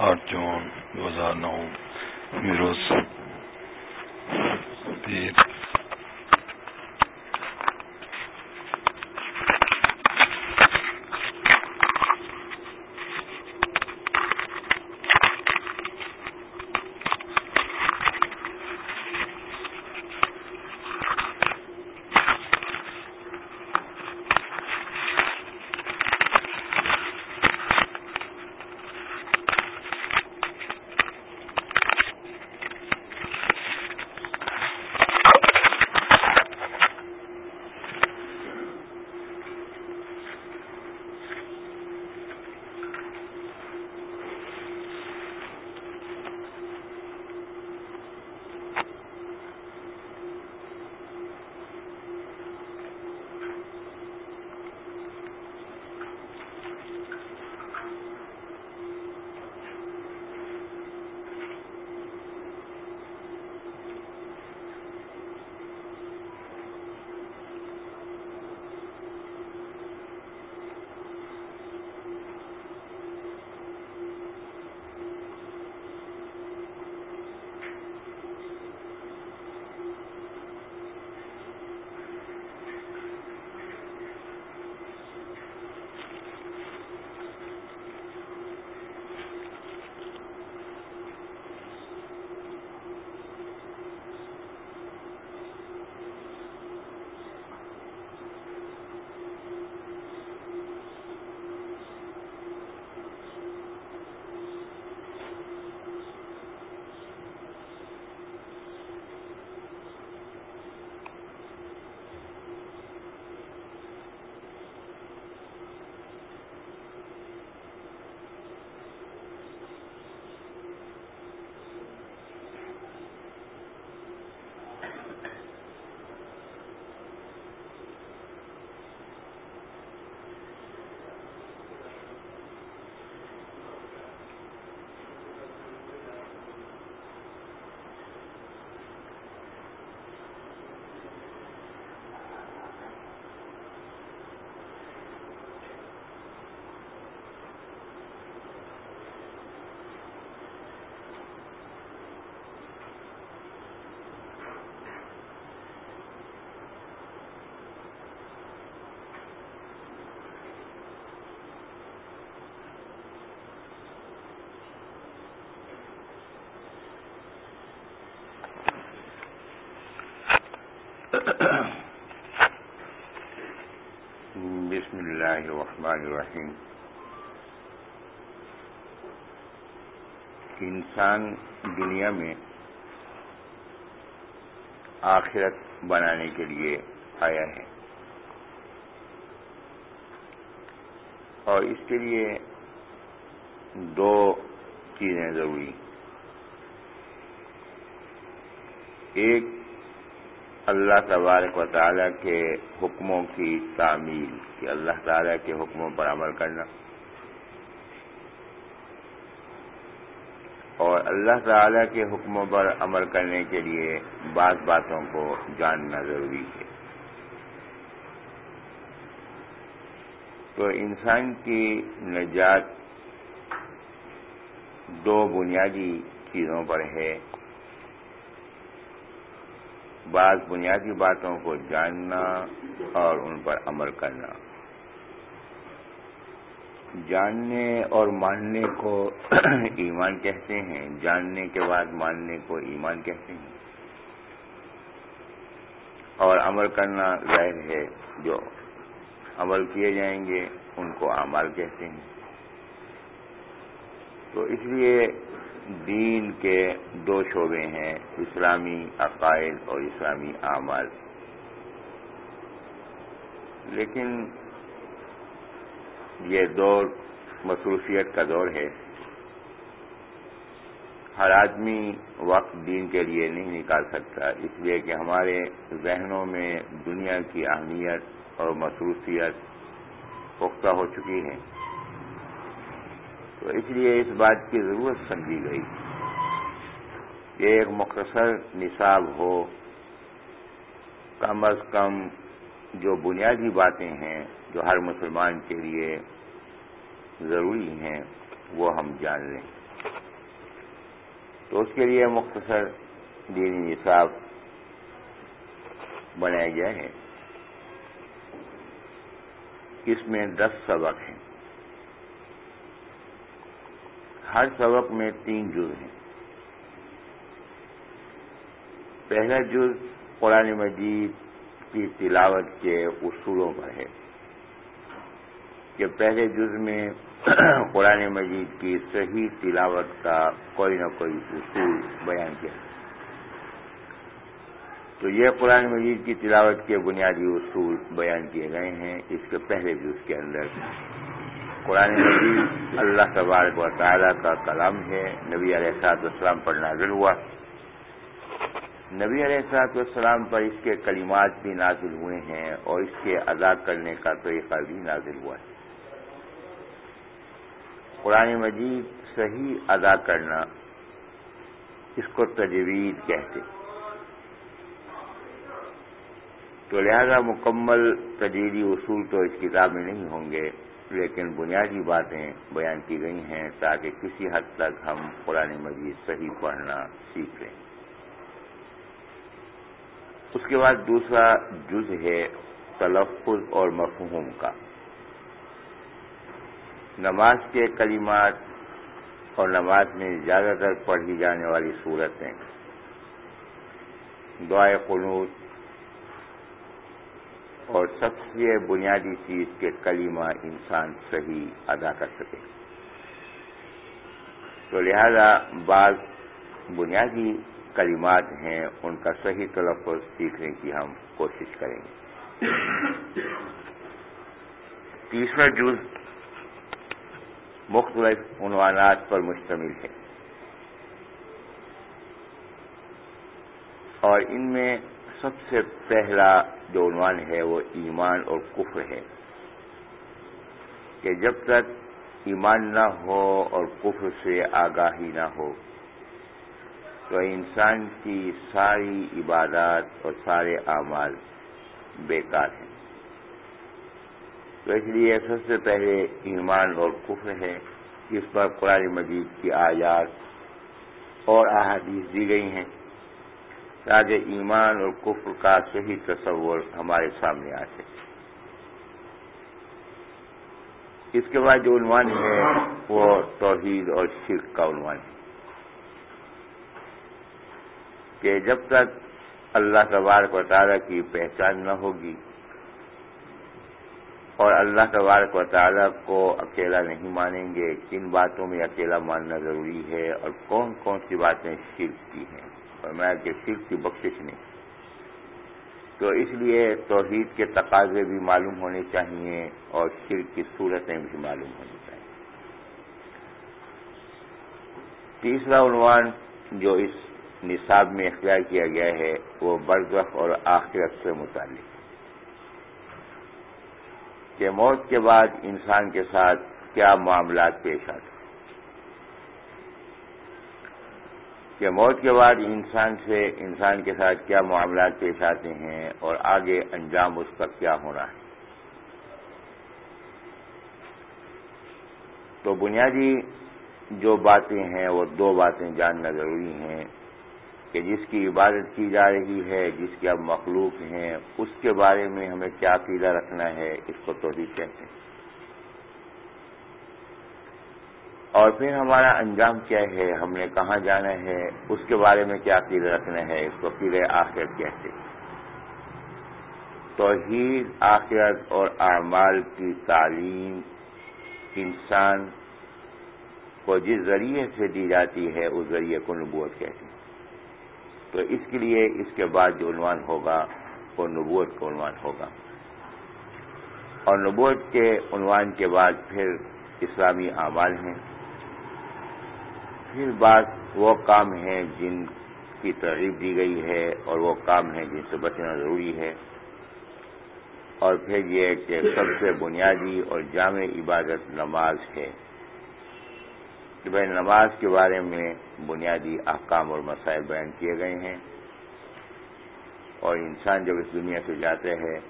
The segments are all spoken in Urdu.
آٹھ جون دو ہزار نو میروز بسم اللہ الرحمن الرحیم انسان دنیا میں آخرت بنانے کے لیے آیا ہے اور اس کے لیے دو چیزیں ضروری ایک اللہ تبارک و تعالیٰ کے حکموں کی تعمیل، کہ اللہ تعالیٰ کے حکموں پر عمل کرنا۔ اور اللہ تعالیٰ کے حکموں پر عمل کرنے کے لیے بعض باتوں کو جاننا ضروری ہے۔ تو انسان کی نجات دو بنیادی چیزوں پر ہے۔ بعض بنیادی باتوں کو جاننا اور ان پر عمل کرنا۔ جاننے اور ماننے کو ایمان کہتے ہیں، جاننے کے بعد ماننے کو ایمان کہتے ہیں۔ اور عمل کرنا ظاہر ہے، جو عمل کیے جائیں گے ان کو اعمال کہتے ہیں۔ تو اس لیے دین کے دو شعبے ہیں، اسلامی عقائد اور اسلامی اعمال۔ لیکن یہ دور مصروفیت کا دور ہے۔ ہر آدمی وقت دین کے لیے نہیں نکال سکتا، اس لیے کہ ہمارے ذہنوں میں دنیا کی اہمیت اور مصروفیت پختہ ہو چکی ہے۔ تو اس لیے اس بات کی ضرورت سمجھی گئی کہ ایک مختصر نصاب ہو، کم از کم جو بنیادی باتیں ہیں جو ہر مسلمان کے لیے ضروری ہیں، وہ ہم جان لیں۔ تو اس کے لیے مختصر دینی نصاب بنایا گیا ہے اس میں دس سبق ہیں۔ ہر سبق میں تین جز ہیں۔ پہلا جز قرآن مجید کی تلاوت کے اصولوں پر ہے۔ کہ پہلے جز میں قرآن مجید کی صحیح تلاوت کا کوئی نہ کوئی اصول بیان کیا۔ تو یہ قرآن مجید کی تلاوت کے بنیادی اصول بیان کیے گئے ہیں اس کے پہلے جز کے اندر۔ قرآن مجید، اللہ تبارک و تعالیٰ کا کلام ہے، نبی علیہ السلاط والسلام پر نازل ہوا۔ نبی علیہ السلاط والسلام پر اس کے کلمات بھی نازل ہوئے ہیں اور اس کے ادا کرنے کا طریقہ بھی نازل ہوا ہے۔ قرآن مجید صحیح ادا کرنا اس کو تجوید کہتے تو لہذا مکمل تجیری اصول تو اس کتاب میں نہیں ہوں گے۔ لیکن بنیادی باتیں بیان کی گئی ہیں تاکہ کسی حد تک ہم قرآن مجید صحیح پڑھنا سیکھ لیں۔ اس کے بعد دوسرا جز ہے تلفظ اور مفہوم کا۔ نماز کے کلمات اور نماز میں زیادہ تر پڑھی جانے والی صورتیں۔ دعائے قنوط اور سب سے بنیادی چیز کے کلمہ انسان صحیح ادا کر سکے۔ تو لہذا بعض بنیادی کلمات ہیں، ان کا صحیح تلفظ سیکھنے کی ہم کوشش کریں گے۔ تیسرا جز مختلف عنوانات پر مشتمل ہے۔ اور ان میں سب سے پہلا جو عنوان ہے وہ ایمان اور کفر ہے کہ جب تک ایمان نہ ہو اور کفر سے آگاہی نہ ہو، تو انسان کی ساری عبادات اور سارے اعمال بیکار ہیں۔ تو اس لیے سب سے پہلے ایمان اور کفر ہے۔ اس پر قرآن مجید کی آیات اور احادیث دی گئی ہیں۔ تاکہ ایمان اور کفر کا صحیح تصور ہمارے سامنے آ سکے اس کے بعد جو عنوان ہے، وہ توحید اور شرک کا عنوان ہے۔ کہ جب تک اللہ تبارک و تعالیٰ کی پہچان نہ ہوگی اور اللہ تبارک و تعالیٰ کو اکیلا نہیں مانیں گے، کن باتوں میں اکیلا ماننا ضروری ہے اور کون کون سی باتیں شرک کی ہیں؟ فرمایا کہ شرک کی بخشش نہیں۔ تو اس لیے توحید کے تقاضے بھی معلوم ہونے چاہیے اور شرک کی صورتیں بھی معلوم ہونی چاہیے۔ تیسرا عنوان جو اس نصاب میں اختیار کیا گیا ہے، وہ برزخ اور آخرت سے متعلق کہ موت کے بعد انسان کے ساتھ کیا معاملات پیش آتے کہ موت کے بعد انسان سے انسان کے ساتھ کیا معاملات پیش آتے ہیں اور آگے انجام اس کا کیا ہونا ہے؟ تو بنیادی جو باتیں ہیں، وہ دو باتیں جاننا ضروری ہیں کہ جس کی عبادت کی جا رہی ہے، جس کے اب مخلوق ہیں، اس کے بارے میں ہمیں کیا عقیدہ رکھنا ہے، اس کو تو کہتے ہیں۔ اور پھر ہمارا انجام کیا ہے؟ ہم نے کہاں جانا ہے؟ اس کے بارے میں کیا عقید رکھنا ہے؟ اس کو پھر آخرت کہتے توحید، آخرت اور اعمال کی تعلیم انسان کو جس ذریعے سے دی جاتی ہے، اس ذریعے کو نبوت کہتے ہیں۔ تو اس کے لیے اس کے بعد جو عنوان ہوگا، وہ نبوت کا عنوان ہوگا۔ اور نبوت کے عنوان کے بعد پھر اسلامی اعمال ہیں۔ پھر بات وہ کام ہیں جن کی ترغیب دی گئی ہے اور وہ کام ہیں جن سے بچنا ضروری ہے۔ اور پھر یہ کہ سب سے بنیادی اور جامع عبادت نماز ہے۔ کہ بھائی نماز کے بارے میں بنیادی احکام اور مسائل بیان کیے گئے ہیں۔ اور انسان جب اس دنیا سے جاتے ہیں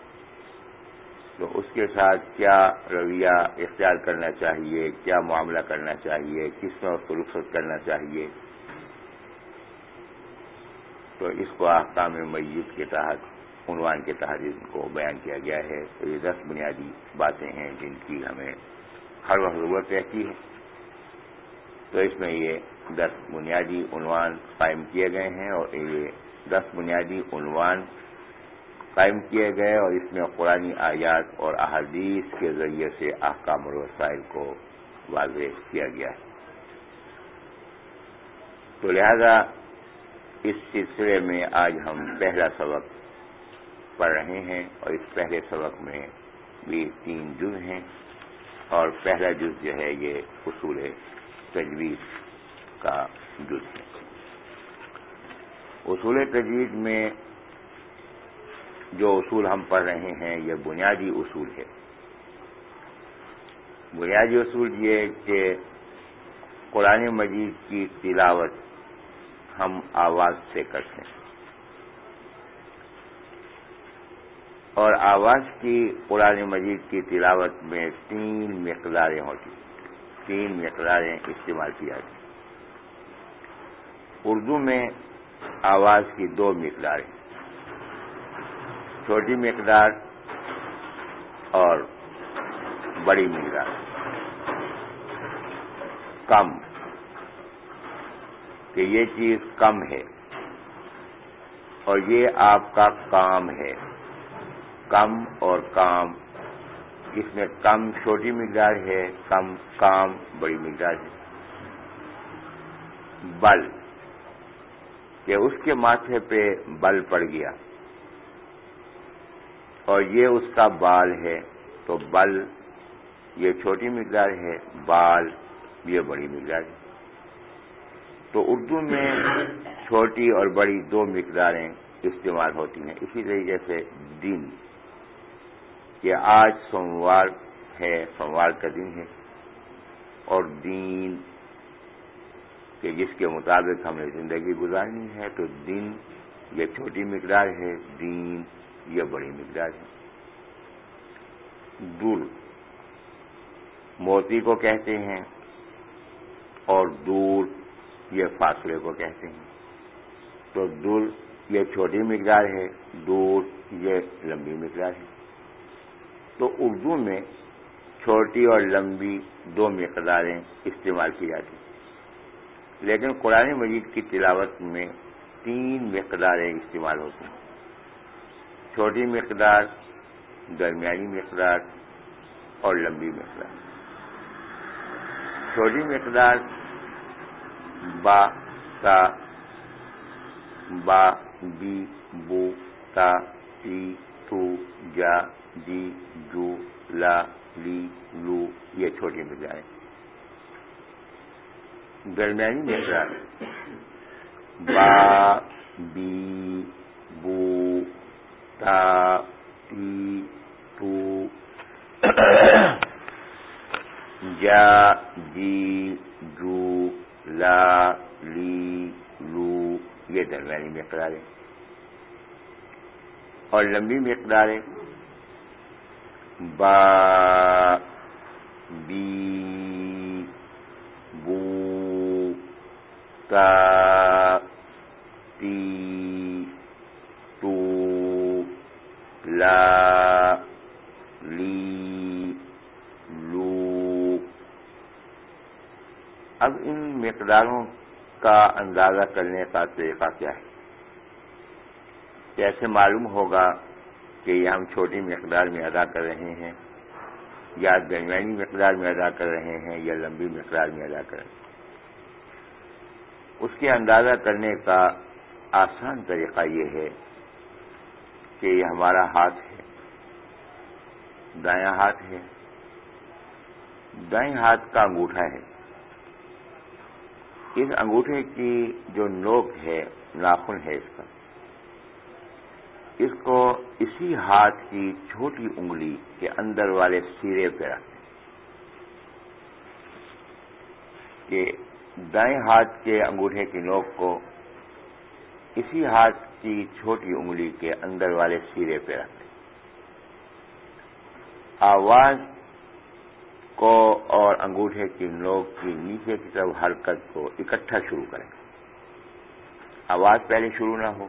تو اس کے ساتھ کیا رویہ اختیار کرنا چاہیے، کیا معاملہ کرنا چاہیے، کس میں اس کو رخصت کرنا چاہیے؟ تو اس کو احکام میت کے تحت، عنوان کے تحت ان کو بیان کیا گیا ہے۔ تو یہ دس بنیادی باتیں ہیں جن کی ہمیں ہر وقت ضرورت رہتی ہے۔ تو اس میں یہ دس بنیادی عنوان قائم کیے گئے ہیں اور یہ دس بنیادی عنوان قائم کیے گئے اور اس میں قرآن آیات اور احادیث کے ذریعے سے احکام اور وسائل کو واضح کیا گیا۔ ہے تو لہذا اس سلسلے میں آج ہم پہلا سبق پڑھ رہے ہیں اور اس پہلے سبق میں بھی تین جز ہیں اور پہلا جز جو ہے یہ اصول تجویز کا جز ہے۔ اصول تجویز میں جو اصول ہم پڑھ رہے ہیں، یہ بنیادی اصول ہے۔ بنیادی اصول یہ کہ قرآن مجید کی تلاوت ہم آواز سے کرتے ہیں۔ اور آواز کی قرآن مجید کی تلاوت میں تین مقداریں ہوتی تین مقداریں استعمال کی جاتی اردو میں آواز کی دو مقداریں۔ چھوٹی مقدار اور بڑی مقدار۔ کم۔ کہ یہ چیز کم ہے اور یہ آپ کا کام ہے۔ کم اور کام۔ اس میں کم چھوٹی مقدار ہے، کم کام بڑی مقدار ہے۔ بل۔ کہ اس کے ماتھے پہ بل پڑ گیا۔ اور یہ اس کا بال ہے تو بل، یہ چھوٹی مقدار ہے، بال، یہ بڑی مقدار ہے۔ تو اردو میں چھوٹی اور بڑی دو مقداریں استعمال ہوتی ہیں، اسی طریقے سے دن یہ آج سوموار ہے، سوموار کا دن ہے۔ اور دین کہ جس کے مطابق ہمیں زندگی گزارنی ہے، تو دن یہ چھوٹی مقدار ہے، دین یہ بڑی مقدار ہے۔ دور موتی کو کہتے ہیں اور دور یہ فاصلے کو کہتے ہیں۔ تو دور یہ چھوٹی مقدار ہے، دور یہ لمبی مقدار ہے۔ تو اردو میں چھوٹی اور لمبی دو مقداریں استعمال کی جاتی لیکن قرآن مجید کی تلاوت میں تین مقداریں استعمال ہوتی ہیں۔ چھوٹی مقدار، درمیانی مقدار اور لمبی مقدار۔ چھوٹی مقدار با، تا، با، بی، بو، تا، تی، تو جا جی جو، لا، لی، لو، یہ چھوٹی مقدار ہے۔ درمیانی مقدار با، بی، بو تو جا جی جو لا لی لو یہ درمیانی مقداریں اور لمبی مقداریں با بی بو تا تی لا لی لو اب ان مقداروں کا اندازہ کرنے کا طریقہ کیا ہے؟ کیسے معلوم ہوگا کہ یہ ہم چھوٹی مقدار میں ادا کر رہے ہیں یا درمیانی مقدار میں ادا کر رہے ہیں یا لمبی مقدار میں ادا کر رہے ہیں؟ اس کے اندازہ کرنے کا آسان طریقہ یہ ہے کہ یہ ہمارا ہاتھ ہے۔ دایاں ہاتھ ہے۔ دائیں ہاتھ کا انگوٹھا ہے۔ اس انگوٹھے کی جو نوک ہے، ناخن ہے اس کا۔ اس کو اسی ہاتھ کی چھوٹی انگلی کے اندر والے سیرے پہ رکھیں کہ دائیں ہاتھ کے انگوٹھے کی نوک کو اسی ہاتھ کی چھوٹی انگلی کے اندر والے سیرے پہ رکھیں آواز کو اور انگوٹھے کی نوک کی نیچے کی طرف حرکت کو اکٹھا شروع کریں۔ آواز پہلے شروع نہ ہو۔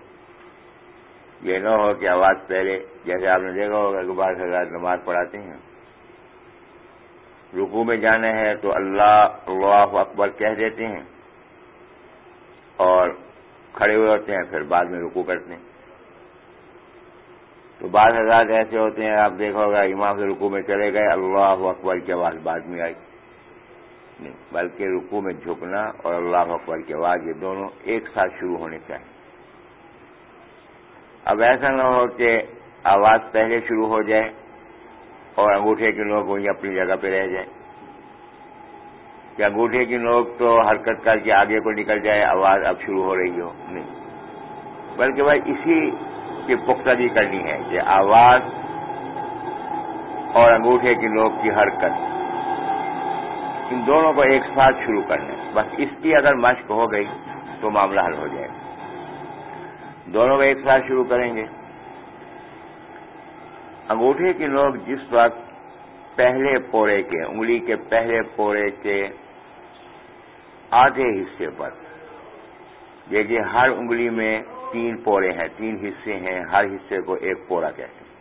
یہ نہ ہو کہ آواز پہلے، جیسے آپ نے دیکھا ہوگا کہ بعض حضرات نماز پڑھاتے ہیں۔ رکو میں جانا ہے تو اللہ اللہ اکبر کہہ دیتے ہیں اور کھڑے ہوئے ہوتے ہیں، پھر بعد میں رکو کرتے ہیں۔ تو بعض حضرات ایسے ہوتے ہیں، آپ دیکھو گا امام سے رکو میں چلے گئے، اللہ اکبر کی آواز بعد میں آئی۔ نہیں، بلکہ رکو میں جھکنا اور اللہ اکبر کی آواز، یہ دونوں ایک ساتھ شروع ہونے چاہیے اب ایسا نہ ہو کہ آواز پہلے شروع ہو جائے اور انگوٹھے کی نوک وہیں اپنی جگہ پہ رہ جائے کہ انگوٹھے کی نوک تو حرکت کر کے آگے کو نکل جائے، آواز اب شروع ہو رہی ہو۔ نہیں۔ بلکہ بھائی اسی کی پختگی کرنی ہے کہ آواز اور انگوٹھے کی نوک کی حرکت۔ ان دونوں کو ایک ساتھ شروع کرنا ہے بس اس کی اگر مشق ہو گئی تو معاملہ حل ہو جائے۔ گا دونوں کو ایک ساتھ شروع کریں گے۔ انگوٹھے کی نوک جس وقت پہلے پورے کے، انگلی کے پہلے پورے کے آدھے حصے پر۔ دیکھیے، ہر انگلی میں تین پورے ہیں، تین حصے ہیں، ہر حصے کو ایک پورا کہتے ہیں۔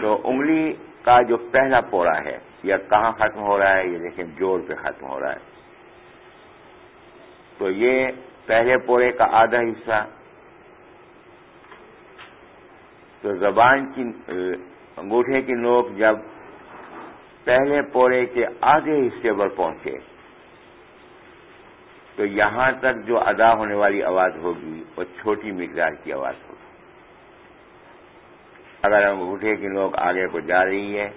تو انگلی کا جو پہلا پورا ہے یا کہاں ختم ہو رہا ہے؟ یہ دیکھیں جوڑ پہ ختم ہو رہا ہے۔ تو یہ پہلے پورے کا آدھا حصہ۔ تو زبان کی، انگوٹھے کی نوک جب پہلے پورے کے آدھے حصے پر پہنچے۔ تو یہاں تک جو ادا ہونے والی آواز ہوگی، وہ چھوٹی مقدار کی آواز ہوگی۔ اگر انگوٹھے کی نوک آگے کو جا رہی ہے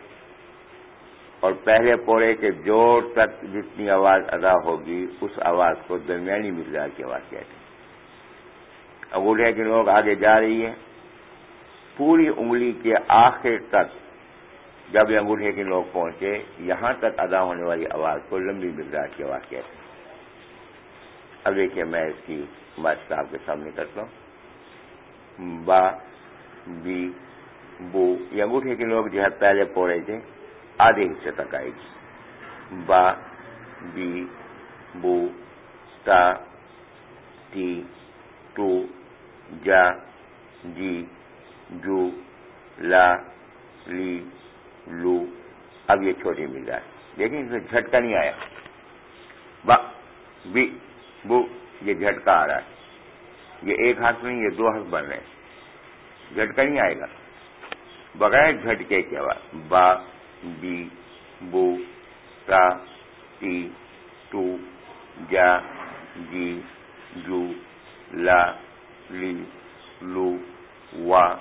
اور پہلے پورے کے جوڑ تک جتنی آواز ادا ہوگی، اس آواز کو درمیانی مقدار کی آواز کہتے ہیں۔ انگوٹھے کی نوک آگے جا رہی ہے پوری انگلی کے آخر تک جب یہ انگوٹھے کی نوک پہنچے، یہاں تک ادا ہونے والی آواز کو لمبی مقدار کی آواز کہتے ہیں۔ اب دیکھیے میں اس کی بات آپ کے سامنے کرتا ہوں۔ با، بی، بو، یہ انگوٹھے کی نوک جو ہے پہلے پورے تھے، آدھے حصے تک آئے گی۔ با، بی، بو، تا ٹی ٹو جا جی جو، لا، لی لو، اب یہ چھوٹی مل جائے لیکن اس میں جھٹکا نہیں آیا۔ با بی بو، یہ جھٹکا آ رہا ہے۔ یہ ایک ہاتھ نہیں، یہ دو ہاتھ بن رہے ہیں۔ جھٹکا نہیں آئے گا۔ بغیر جھٹکے کے بعد با، بی، بو تا ٹی ٹو جا جی جو، لا، لی، لو، وا،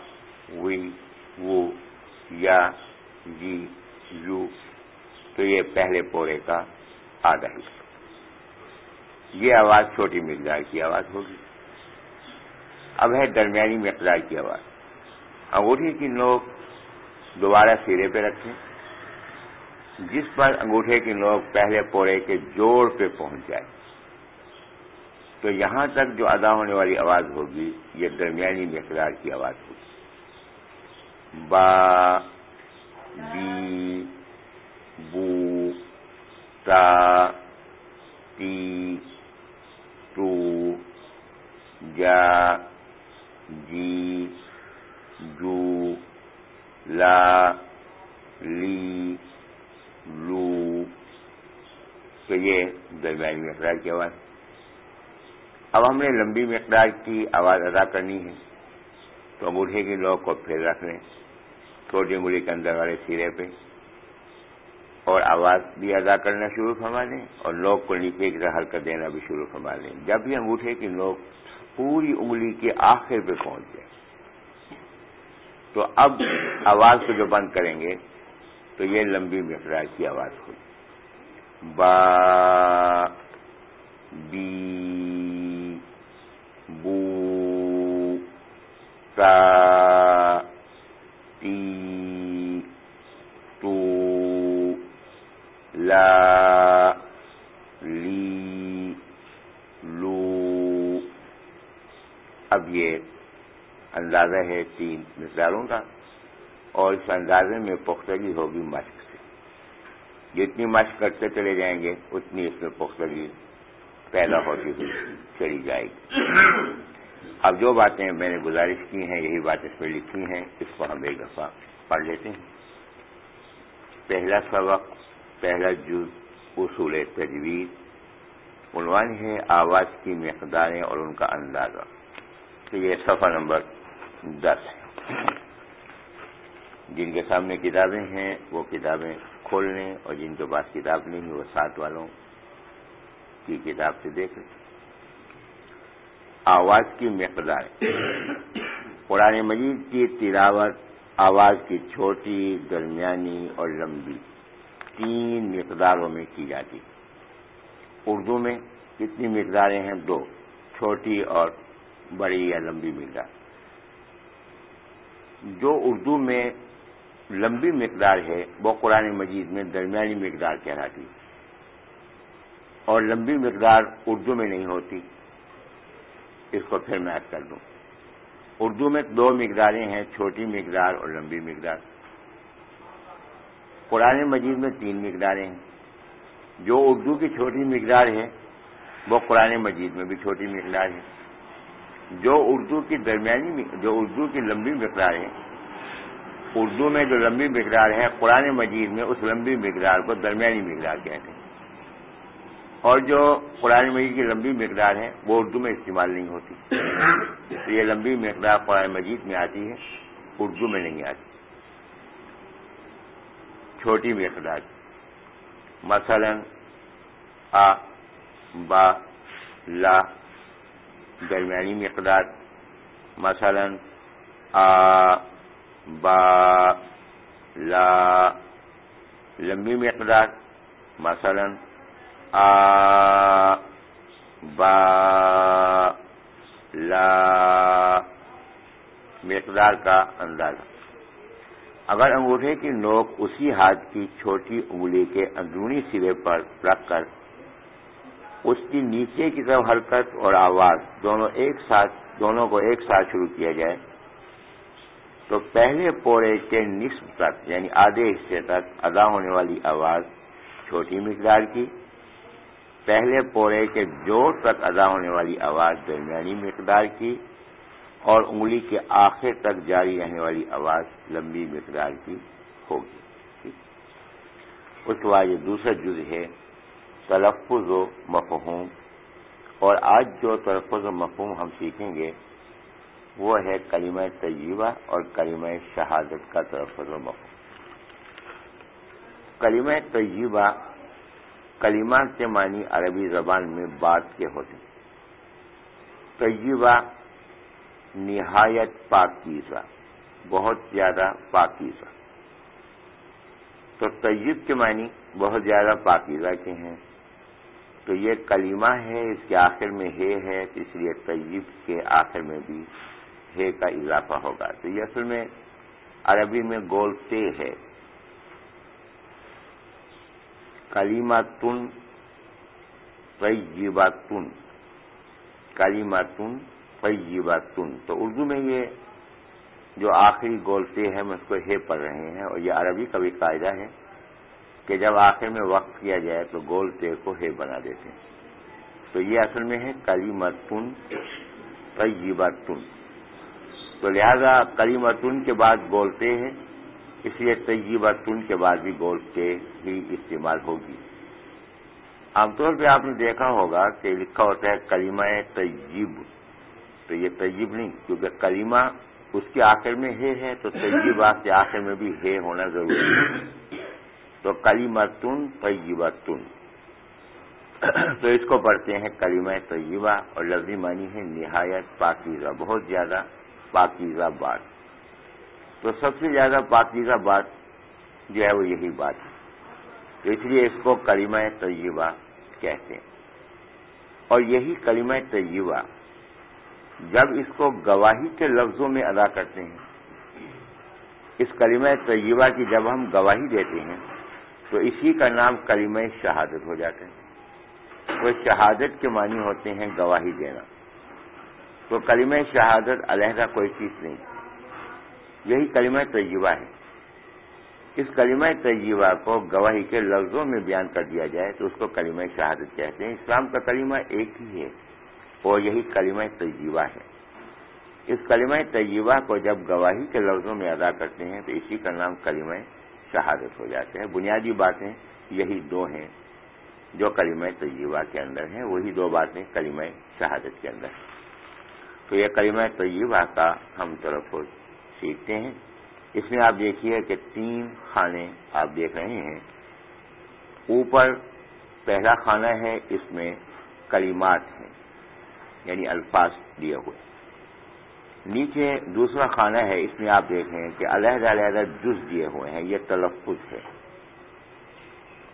وی، وہ، یا جی یو تو یہ پہلے پورے کا آدھا حصہ۔ یہ آواز چھوٹی مقدار کی آواز ہوگی۔ اب ہے درمیانی مقدار کی آواز۔ انگوٹھی کی نوک دوبارہ سرے پہ رکھیں۔ جس پر انگوٹھے کی نوک پہلے پورے کے جوڑ پہ پہنچ جائے۔ تو یہاں تک جو ادا ہونے والی آواز ہوگی، یہ درمیانی مقدار کی آواز ہوگی۔ با بی بو تا تی ٹو جا جی جو لا لی لو تو یہ درمیانی مقدار کی آواز اب ہم نے لمبی مقدار کی آواز ادا کرنی ہے تو انگوٹھے کی لوگ کو پھر رکھ لیں۔ چھوٹی انگلی کے اندر والے سرے پہ اور آواز بھی ادا کرنا شروع فرما لیں اور لوگ کو نیچے کی طرح حرکت دینا بھی شروع فرما لیں جب بھی انگوٹھے کی نوک پوری انگلی کے آخر پہ پہنچ جائے تو اب آواز کو جو بند کریں گے، تو یہ لمبی مقدار کی آواز ہوگی۔ با، بی، بو، تا، تی لی لو۔ اب یہ اندازہ ہے تین مقداروں کا، اور اس اندازے میں پختگی ہوگی مشق سے۔ جتنی مشق کرتے چلے جائیں گے، اتنی اس میں پختگی پیدا ہوتی ہوئی چلی جائے گی۔ اب جو باتیں میں نے گزارش کی ہیں، یہی باتیں اس میں لکھی ہیں، اس کو ہم ایک دفعہ پڑھ لیتے ہیں۔ پہلا سبق پہلا جز اصول تجویز عنوان ہے آواز کی مقداریں اور ان کا اندازہ۔ تو یہ صفحہ نمبر دس ہے۔ جن کے سامنے کتابیں ہیں، وہ کتابیں کھول لیں اور جن کے پاس کتاب نہیں، وہ ساتھ والوں کی کتاب سے دیکھ لیں۔ آواز کی مقدار۔ قرآن مجید کی تلاوت آواز کی چھوٹی، درمیانی اور لمبی۔ تین مقداروں میں کی جاتی اردو میں کتنی مقداریں ہیں؟ دو۔ چھوٹی اور بڑی یا لمبی مقدار۔ جو اردو میں لمبی مقدار ہے، وہ قرآن مجید میں درمیانی مقدار کہلاتی اور لمبی مقدار اردو میں نہیں ہوتی۔ اس کو پھر میں کر دوں۔ اردو میں دو مقداریں ہیں، چھوٹی مقدار اور لمبی مقدار۔ قرآن مجید میں تین مقداریں ہیں۔ جو اردو کی چھوٹی مقدار ہے، وہ قرآن مجید میں بھی چھوٹی مقدار ہے۔ جو اردو کی درمیانی جو اردو کی لمبی مقدار ہے، اردو میں جو لمبی مقدار ہے، قرآن مجید میں اس لمبی مقدار کو درمیانی مقدار کہتے ہیں۔ اور جو قرآن مجید کی لمبی مقدار ہے، وہ اردو میں استعمال نہیں ہوتی۔ تو یہ لمبی مقدار قرآن مجید میں آتی ہے، اردو میں نہیں آتی۔ چھوٹی مقدار مثلا، آ، با، لا، درمیانی مقدار۔ مثلا، آ، با، لا، لمبی مقدار۔ مثلا، آ، با، لا مقدار کا اندازہ۔ اگر انگوٹھے کی نوک اسی ہاتھ کی چھوٹی انگلی کے اندرونی سرے پر رکھ کر اس کی نیچے کی طرف حرکت اور آواز دونوں ایک ساتھ دونوں کو ایک ساتھ شروع کیا جائے، تو پہلے پورے کے نصف تک یعنی آدھے حصے تک ادا ہونے والی آواز چھوٹی مقدار کی، پہلے پورے کے جوڑ تک ادا ہونے والی آواز درمیانی مقدار کی اور انگلی کے آخر تک جاری رہنے والی آواز لمبی مقدار کی ہوگی اس کے بعد یہ دوسرا جز ہے، تلفظ و مفہوم۔ اور آج جو تلفظ و مفہوم ہم سیکھیں گے، وہ ہے کلمہ طیبہ اور کلمہ شہادت کا تلفظ و مفہوم۔ کلمہ طیبہ کلمات کے معنی عربی زبان میں بات کے ہوتے طیبہ نہایت پاکیزہ، بہت زیادہ پاکیزہ۔ تو طیب کے معنی بہت زیادہ پاکیزہ کے ہیں۔ تو یہ کلمہ ہے، اس کے آخر میں ہے ہے اس لیے طیب کے آخر میں بھی ہے کا اضافہ ہوگا۔ تو یہ اصل میں عربی میں گول تے ہے کلیما تن طیبہ تن کلیما تن طیبہ تو اردو میں یہ جو آخری گول تے ہے ہم اس کو ہے پڑھ رہے ہیں۔ اور یہ عربی کا بھی قاعدہ ہے کہ جب آخر میں وقت کیا جائے تو گول تے کو ہے بنا دیتے ہیں۔ تو یہ اصل میں ہے کلی متن طیبہ تن تو لہذا کلی متن کے بعد بولتے ہیں اس لیے طیبہ تن کے بعد بھی بولتے ہی استعمال ہوگی۔ عام طور پہ آپ نے دیکھا ہوگا کہ لکھا ہوتا ہے کلیمہ طیب۔ تو یہ طیب نہیں، کیونکہ کلیمہ اس کے آخر میں ہے ہے، تو طیبات کے آخر میں بھی ہے ہونا ضروری ہے۔ تو کلیمہ تن طیبہ تن تو اس کو پڑھتے ہیں کلیمہ طیبہ، اور لفظی معنی ہے نہایت پاکیزہ، بہت زیادہ پاکیزہ بات۔ تو سب سے زیادہ پاکیزہ بات جو ہے وہ یہی بات ہے۔ تو اس لیے اس کو کلیمہ طیبہ کہتے ہیں۔ اور یہی کلیمہ طیبہ جب اس کو گواہی کے لفظوں میں ادا کرتے ہیں، اس کلیمہ طیبہ کی جب ہم گواہی دیتے ہیں، تو اسی کا نام کلیمہ شہادت ہو جاتا ہے۔ وہ شہادت کے معنی ہوتے ہیں گواہی دینا۔ تو کلمہ شہادت علیحدہ کوئی چیز نہیں۔ یہی کلمہ طیبہ ہے۔ اس کلمہ تجیبہ کو گواہی کے لفظوں میں بیان کر دیا جائے تو اس کو کلمہ شہادت کہتے ہیں۔ اسلام کا کلمہ ایک ہی ہے۔ اور یہی کلمہ تجیبہ ہے۔ اس کلمہ طیبہ کو جب گواہی کے لفظوں میں ادا کرتے ہیں تو اسی کا نام کلمہ شہادت ہو جاتے ہیں۔ بنیادی باتیں یہی دو ہیں جو کلمہ طیبہ کے اندر ہیں۔ وہی دو باتیں کلمہ شہادت کے اندر ہیں۔ تو یہ کلمہ طیبہ کا ہم طرف سیکھتے ہیں۔ اس میں آپ دیکھیے کہ تین خانے آپ دیکھ رہے ہیں۔ اوپر پہلا خانہ ہے، اس میں کلمات ہیں۔ یعنی الفاظ دیے ہوئے۔ نیچے دوسرا خانہ ہے، اس میں آپ دیکھیں کہ علیحدہ علیحدہ جز دیے ہوئے ہیں، یہ تلفظ ہے۔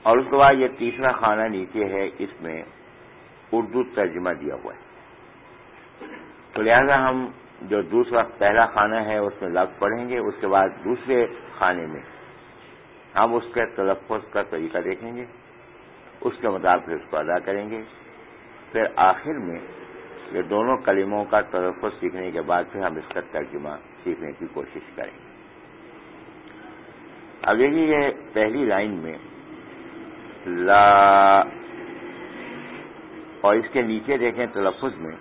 اور اس کے بعد یہ تیسرا خانہ نیچے ہے، اس میں اردو ترجمہ دیا ہوا ہے۔ تو لہذا ہم جو دوسرا پہلا خانہ ہے، اس میں لفظ پڑھیں گے، اس کے بعد دوسرے خانے میں ہم اس کے تلفظ کا طریقہ دیکھیں گے۔ اس کے مطابق اس کو ادا کریں گے۔ پھر آخر میں یہ دونوں کلموں کا تلفظ سیکھنے کے بعد پھر ہم اس کا ترجمہ سیکھنے کی کوشش کریں گے۔ اب دیکھیے یہ پہلی لائن میں، لا، اور اس کے نیچے دیکھیں تلفظ میں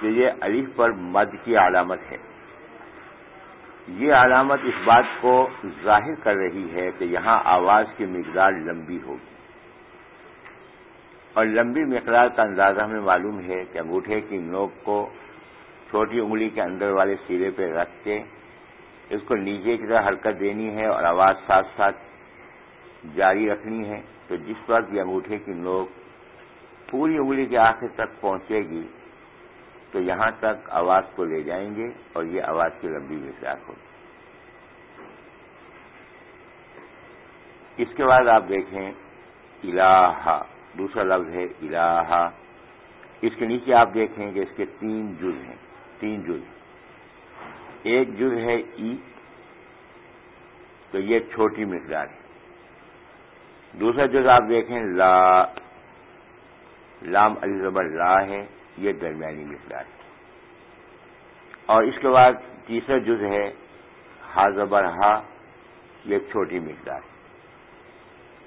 کہ یہ الف پر مد کی علامت ہے۔ یہ علامت اس بات کو ظاہر کر رہی ہے کہ یہاں آواز کی مقدار لمبی ہوگی۔ اور لمبی مقدار کا اندازہ ہمیں معلوم ہے کہ انگوٹھے کی نوک کو چھوٹی انگلی کے اندر والے سیرے پہ رکھ کے اس کو نیچے کی طرح حرکت دینی ہے اور آواز ساتھ ساتھ جاری رکھنی ہے تو جس وقت یہ انگوٹھے کی نوک پوری انگلی کے آخر تک پہنچے گی تو یہاں تک آواز کو لے جائیں گے اور یہ آواز کی لمبی مقدار ہوگی۔ اس کے بعد آپ دیکھیں الہ دوسرا لفظ ہے الہ اس کے نیچے آپ دیکھیں کہ اس کے تین جز ہیں۔ تین جز۔ ایک جز ہے ای، تو یہ چھوٹی مقدار ہے۔ دوسرا جز آپ دیکھیں لا۔ لام علی زبر لا ہے، یہ درمیانی مقدار ہے۔ اور اس کے بعد تیسرا جز ہے ہا زبر ہا، یہ چھوٹی مقدار ہے۔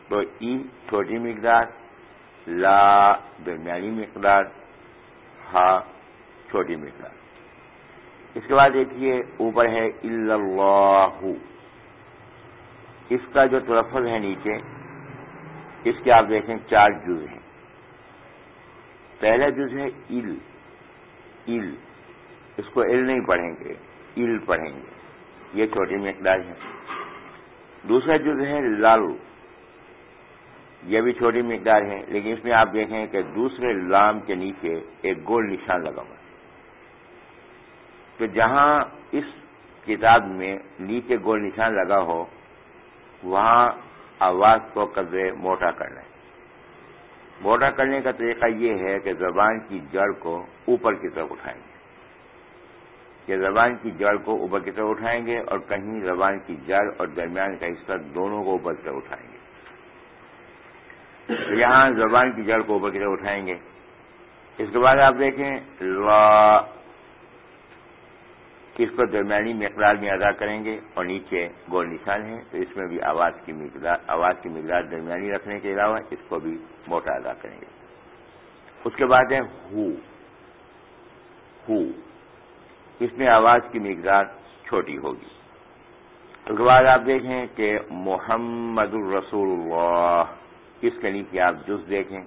تو ای چھوٹی مقدار لا درمیانی مقدار، ہا چھوٹی مقدار۔ اس کے بعد دیکھیے اوپر ہے، اللہ۔ اس کا جو تلفظ ہے نیچے، اس کے آپ دیکھیں چار جز ہیں۔ پہلا جز ہے ال ال۔ اس کو ال نہیں پڑھیں گے، ال پڑھیں گے۔ یہ چھوٹی مقدار ہے۔ دوسرا جز ہے لال یہ بھی چھوٹی مقدار ہے، لیکن اس میں آپ دیکھیں کہ دوسرے لام کے نیچے ایک گول نشان لگا ہوا ہے۔ تو جہاں اس کتاب میں نیچے گول نشان لگا ہو، وہاں آواز کو قدرے موٹا کرنا ہے۔ موٹا کرنے کا طریقہ یہ ہے کہ زبان کی جڑ کو اوپر کی طرف اٹھائیں گے۔ کہ زبان کی جڑ کو اوپر کی طرف اٹھائیں گے اور کہیں زبان کی جڑ اور درمیان کا حصہ دونوں کو اوپر کی طرف اٹھائیں گے۔ تو یہاں زبان کی جڑ کو اوپر کی طرف اٹھائیں گے۔ اس کے بعد آپ دیکھیں، لا اس کو درمیانی مقدار میں ادا کریں گے اور نیچے گول نشان ہے، تو اس میں بھی آواز کی مقدار، آواز کی مقدار درمیانی رکھنے کے علاوہ اس کو بھی موٹا ادا کریں گے۔ اس کے بعد ہے ہو ہو، اس میں آواز کی مقدار چھوٹی ہوگی۔ اس کے بعد آپ دیکھیں کہ محمد الرسول اللہ۔ اس کے نیچے آپ جز دیکھیں؟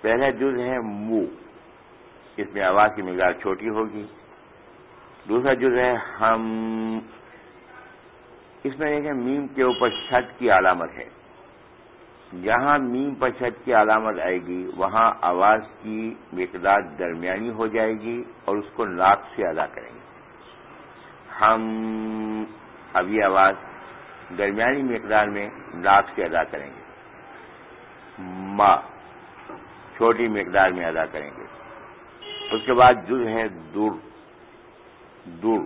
پہلا جز ہے مو، اس میں آواز کی مقدار چھوٹی ہوگی۔ دوسرا جز ہے ہم، اس میں دیکھیں میم کے اوپر شد کی علامت ہے۔ جہاں میم پر شد کی علامت آئے گی، وہاں آواز کی مقدار درمیانی ہو جائے گی اور اس کو ناک سے ادا کریں گے۔ ہم، اب یہ آواز درمیانی مقدار میں لاکھ سے ادا کریں گے۔ ما، چھوٹی مقدار میں ادا کریں گے۔ اس کے بعد جز ہے دور دور۔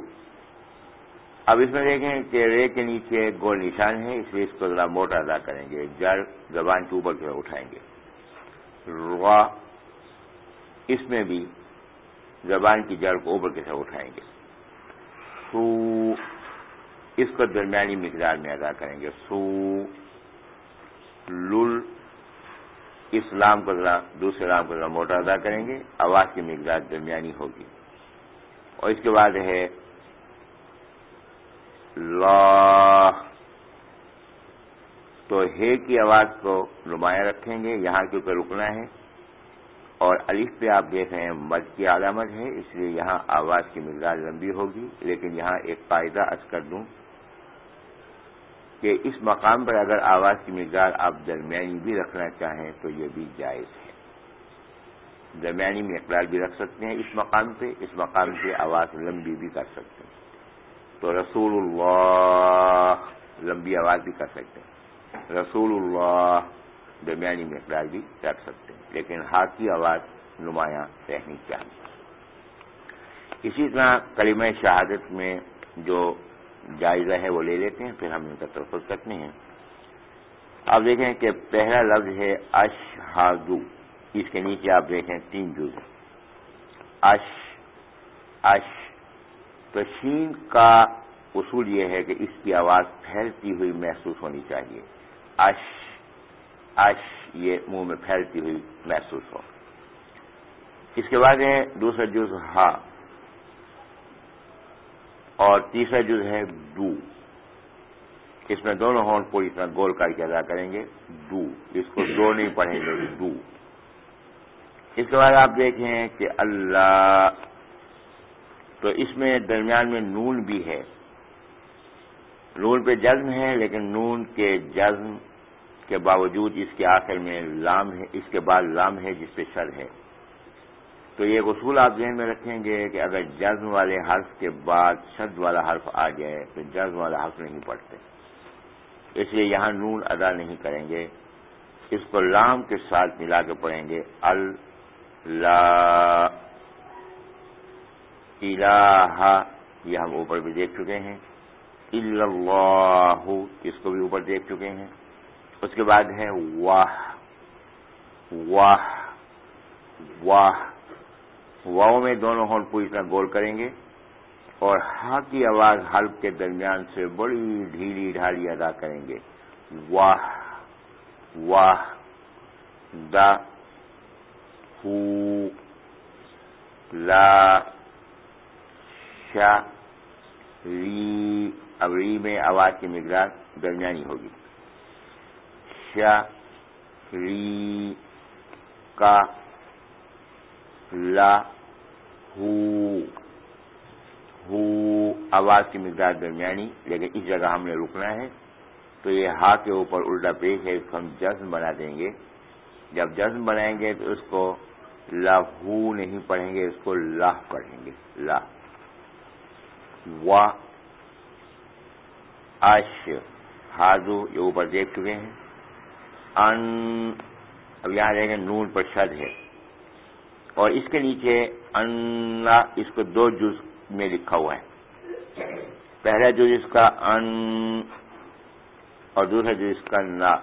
اب اس میں دیکھیں کہ رے کے نیچے گول نشان ہے، اس لیے اس کو ذرا موٹا ادا کریں گے۔ جڑ زبان کے اوپر کی اٹھائیں گے۔ روا اس میں بھی زبان کی جڑ کو اوپر کی طرف اٹھائیں گے۔ سو اس کو درمیانی مقدار میں ادا کریں گے۔ سو لل اسلام کو ذرا، دوسرے رام کو ذرا موٹا ادا کریں گے۔ آواز کی مقدار درمیانی ہوگی۔ اور اس کے بعد ہے لا تو ہے کی آواز کو نمایاں رکھیں گے۔ یہاں کے اوپر رکنا ہے۔ اور الف پہ آپ دیکھ رہے ہیں، مد کی علامت ہے، اس لیے یہاں آواز کی مقدار لمبی ہوگی، لیکن یہاں ایک قاعدہ از کر دوں۔ کہ اس مقام پر اگر آواز کی مقدار آپ درمیانی بھی رکھنا چاہیں تو یہ بھی جائز ہے۔ درمیانی مقدار بھی رکھ سکتے ہیں اس مقام پہ، اس مقام پہ آواز لمبی بھی کر سکتے ہیں۔ تو رسول اللہ لمبی آواز بھی کر سکتے ہیں۔ رسول اللہ درمیانی مقدار بھی رکھ سکتے ہیں۔ لیکن ہاتھ کی آواز نمایاں رہنی چاہیے۔ اسی طرح کلمہ شہادت میں جو جائزہ ہے وہ لے لیتے ہیں، پھر ہم ان کا ترفظ کرتے ہیں۔ آپ دیکھیں کہ پہلا لفظ ہے اشہادو، اس کے نیچے آپ دیکھیں تین جز اش اش تو شین کا اصول یہ ہے کہ اس کی آواز پھیلتی ہوئی محسوس ہونی چاہیے۔ اش اش، یہ منہ میں پھیلتی ہوئی محسوس ہو۔ اس کے بعد ہے دوسرا جز ہا۔ اور تیسرا جز ہے دو۔ اس میں دونوں ہون پوری طرح گول کر کے ادا کریں گے۔ دو۔ اس کو دو نہیں پڑھیں گے، دو۔ اس کے بعد آپ دیکھیں کہ اللہ، تو اس میں درمیان میں نون بھی ہے۔ نون پہ جزم ہے، لیکن نون کے جزم کے باوجود اس کے آخر میں لام ہے، اس کے بعد لام ہے، جس پہ شر ہے۔ تو یہ اصول آپ ذہن میں رکھیں گے کہ اگر جزم والے حرف کے بعد شد والا حرف آ جائے، تو جزم والا حرف نہیں پڑھتے۔ اس لیے یہاں نون ادا نہیں کریں گے۔ اس کو لام کے ساتھ ملا کے پڑھیں گے۔ اللہ الہ، یہ ہم اوپر بھی دیکھ چکے ہیں۔ اللہ، اس کو بھی اوپر دیکھ چکے ہیں۔ اس کے بعد ہے واہ واہ واہ۔ واؤ میں دونوں ہون پوری طرح گول کریں گے اور ہا کی آواز حلق کے درمیان سے بڑی ڈھیلی ڈھالی ادا کریں گے۔ واہ واہ، دا، ہو، لا، شا، ری، اب ری میں آواز کی مقدار درمیانی ہوگی۔ شا، ری، کا ہو ہو آواز کی مقدار درمیانی، لیکن اس جگہ ہم نے رکنا ہے۔ تو یہ ہا کے اوپر الٹا پیش ہے، اس کو ہم جزم بنا دیں گے۔ جب جزم بنائیں گے تو اس کو لاہو نہیں پڑھیں گے، اس کو لاہ پڑھیں گے۔ لا۔ وا، اش یہ اوپر دیکھ چکے ہیں۔ ان، اب یہاں دیکھیں، نون پر شد ہے۔ اور اس کے نیچے انا اس کو دو جز میں لکھا ہوا ہے۔ پہلا جز اس کا ان اور دوسرا جز اس کا نا۔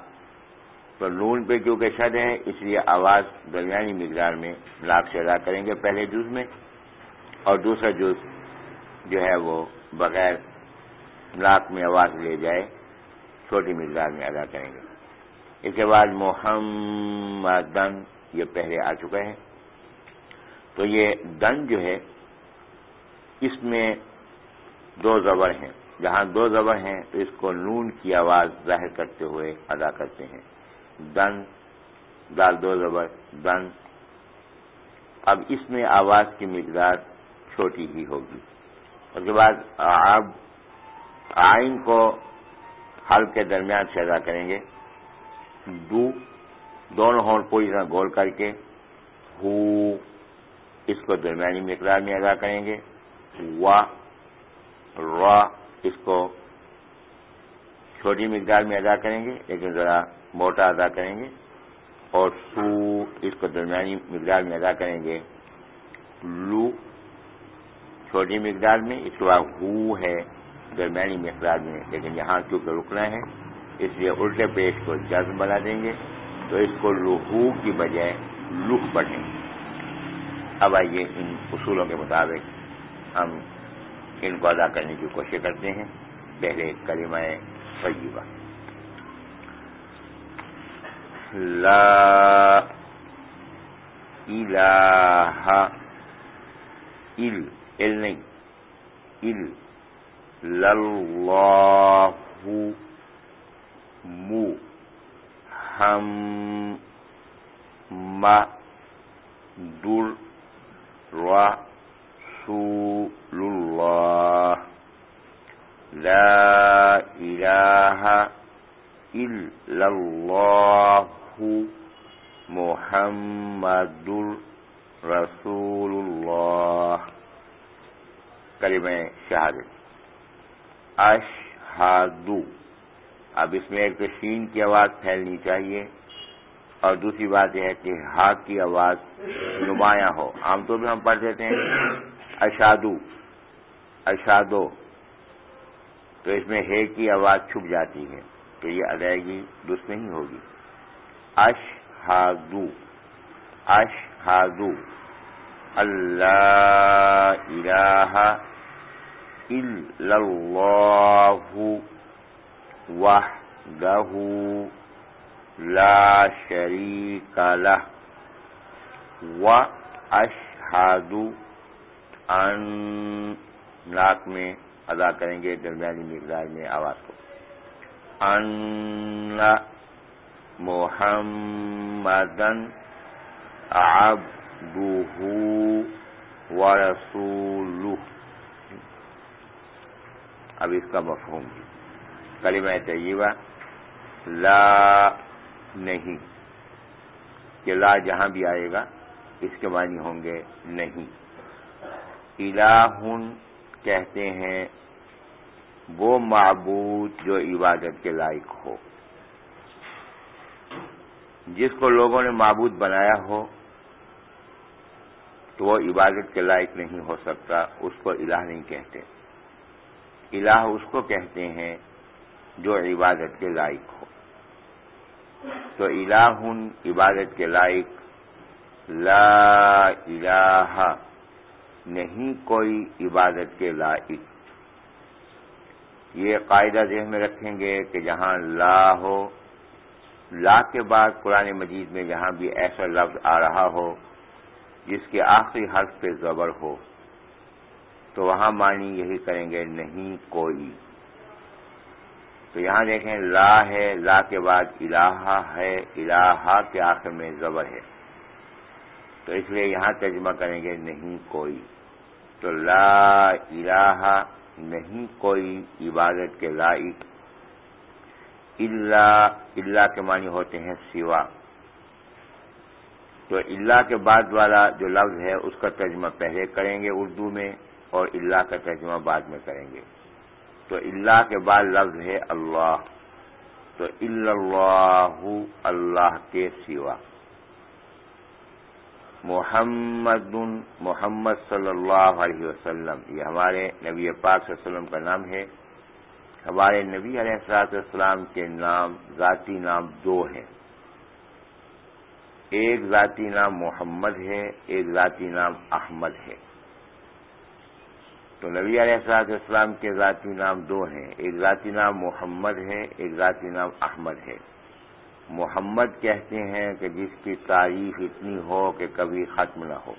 تو نون پہ کیونکہ شد ہے اس لیے آواز درمیانی مقدار میں لاکھ سے ادا کریں گے پہلے جز میں۔ اور دوسرا جز جو ہے وہ بغیر لاکھ میں آواز لے جائے، چھوٹی مقدار میں ادا کریں گے۔ اس کے بعد محمدن یہ پہلے آ چکا ہے۔ تو یہ دن جو ہے، اس میں دو زبر ہیں۔ جہاں دو زبر ہیں، تو اس کو نون کی آواز ظاہر کرتے ہوئے ادا کرتے ہیں۔ دن، دال دو زبر، دن۔ اب اس میں آواز کی مقدار چھوٹی ہی ہوگی۔ اس کے بعد اب آئین کو حل کے درمیان سے ادا کریں گے۔ دو، دونوں ہون پوری طرح گول کر کے۔ ہو اس کو درمیانی مقدار میں ادا کریں گے۔ وا، را، اس کو چھوٹی مقدار میں ادا کریں گے، لیکن ذرا موٹا ادا کریں گے۔ اور سو، اس کو درمیانی مقدار میں ادا کریں گے۔ لو، چھوٹی مقدار میں، اس کے بعد ہو ہے درمیانی مقدار میں، لیکن یہاں کیونکہ رکنا ہے، اس لیے الٹے پیش کو جزم بنا دیں گے۔ تو اس کو لہو کی بجائے لوہ پڑھیں گے۔ اب آئیے ان اصولوں کے مطابق ہم ان کو ادا کرنے کی کوشش کرتے ہیں۔ پہلے کلمہ طیبہ۔ لا الہ ال ال نہیں ال للہ مو ہم در رسول اللہ لا الہ الا اللہ محمد رسول اللہ کلمہ شہادت اشہادو اب اس میں ایک تو شین کی آواز پھیلنی چاہیے. اور دوسری بات یہ ہے کہ ہا کی آواز نمایاں ہو۔ عام طور پہ ہم پڑھ دیتے ہیں اشادو اشادو۔ تو اس میں ہے کی آواز چھپ جاتی ہے تو یہ ادائیگی درست نہیں ہوگی۔ اشہادو اشہادو۔ اللہ الہ الا اللہ وحدہ۔ لا شریک لہ و ان ناک میں ادا کریں گے درمیانی مقدار میں آواز کو. ان محمدن عبدہ ورسولہ اب اس کا مفہوم کلمہ طیبہ. لا نہیں۔ کہ لا جہاں بھی آئے گا، اس کے معنی ہوں گے نہیں۔ الہن کہتے ہیں وہ معبود جو عبادت کے لائق ہو۔ جس کو لوگوں نے معبود بنایا ہو، تو وہ عبادت کے لائق نہیں ہو سکتا، اس کو الہ نہیں کہتے۔ الہ اس کو کہتے ہیں جو عبادت کے لائق ہو۔ تو الہ عبادت کے لائق لا الہ نہیں کوئی عبادت کے لائق۔ یہ قاعدہ ذہن میں رکھیں گے کہ جہاں لا ہو، لا کے بعد قرآن مجید میں جہاں بھی ایسا لفظ آ رہا ہو، جس کے آخری حرف پہ زبر ہو، تو وہاں معنی یہی کریں گے نہیں کوئی۔ تو یہاں دیکھیں، لا ہے، لا کے بعد الہ ہے، الہ کے آخر میں زبر ہے۔ تو اس لیے یہاں ترجمہ کریں گے، نہیں کوئی۔ تو لا الہ، نہیں کوئی عبادت کے لائق۔ اللہ اللہ کے معنی ہوتے ہیں سوا۔ تو اللہ کے بعد والا جو لفظ ہے، اس کا ترجمہ پہلے کریں گے اردو میں اور اللہ کا ترجمہ بعد میں کریں گے۔ تو اللہ کے بعد لفظ ہے اللہ تو اللہ اللہ کے سوا محمد محمد صلی اللہ علیہ وسلم یہ ہمارے نبی پاک صلی اللہ علیہ وسلم کا نام ہے ہمارے نبی علیہ السلاط السلام کے نام ذاتی نام دو ہیں ایک ذاتی نام محمد ہے ایک ذاتی نام احمد ہے تو نبی علیہ السلاط السلام کے ذاتی نام دو ہیں، ایک ذاتی نام محمد ہے، ایک ذاتی نام احمد ہے۔ محمد کہتے ہیں کہ جس کی تعریف اتنی ہو کہ کبھی ختم نہ ہو۔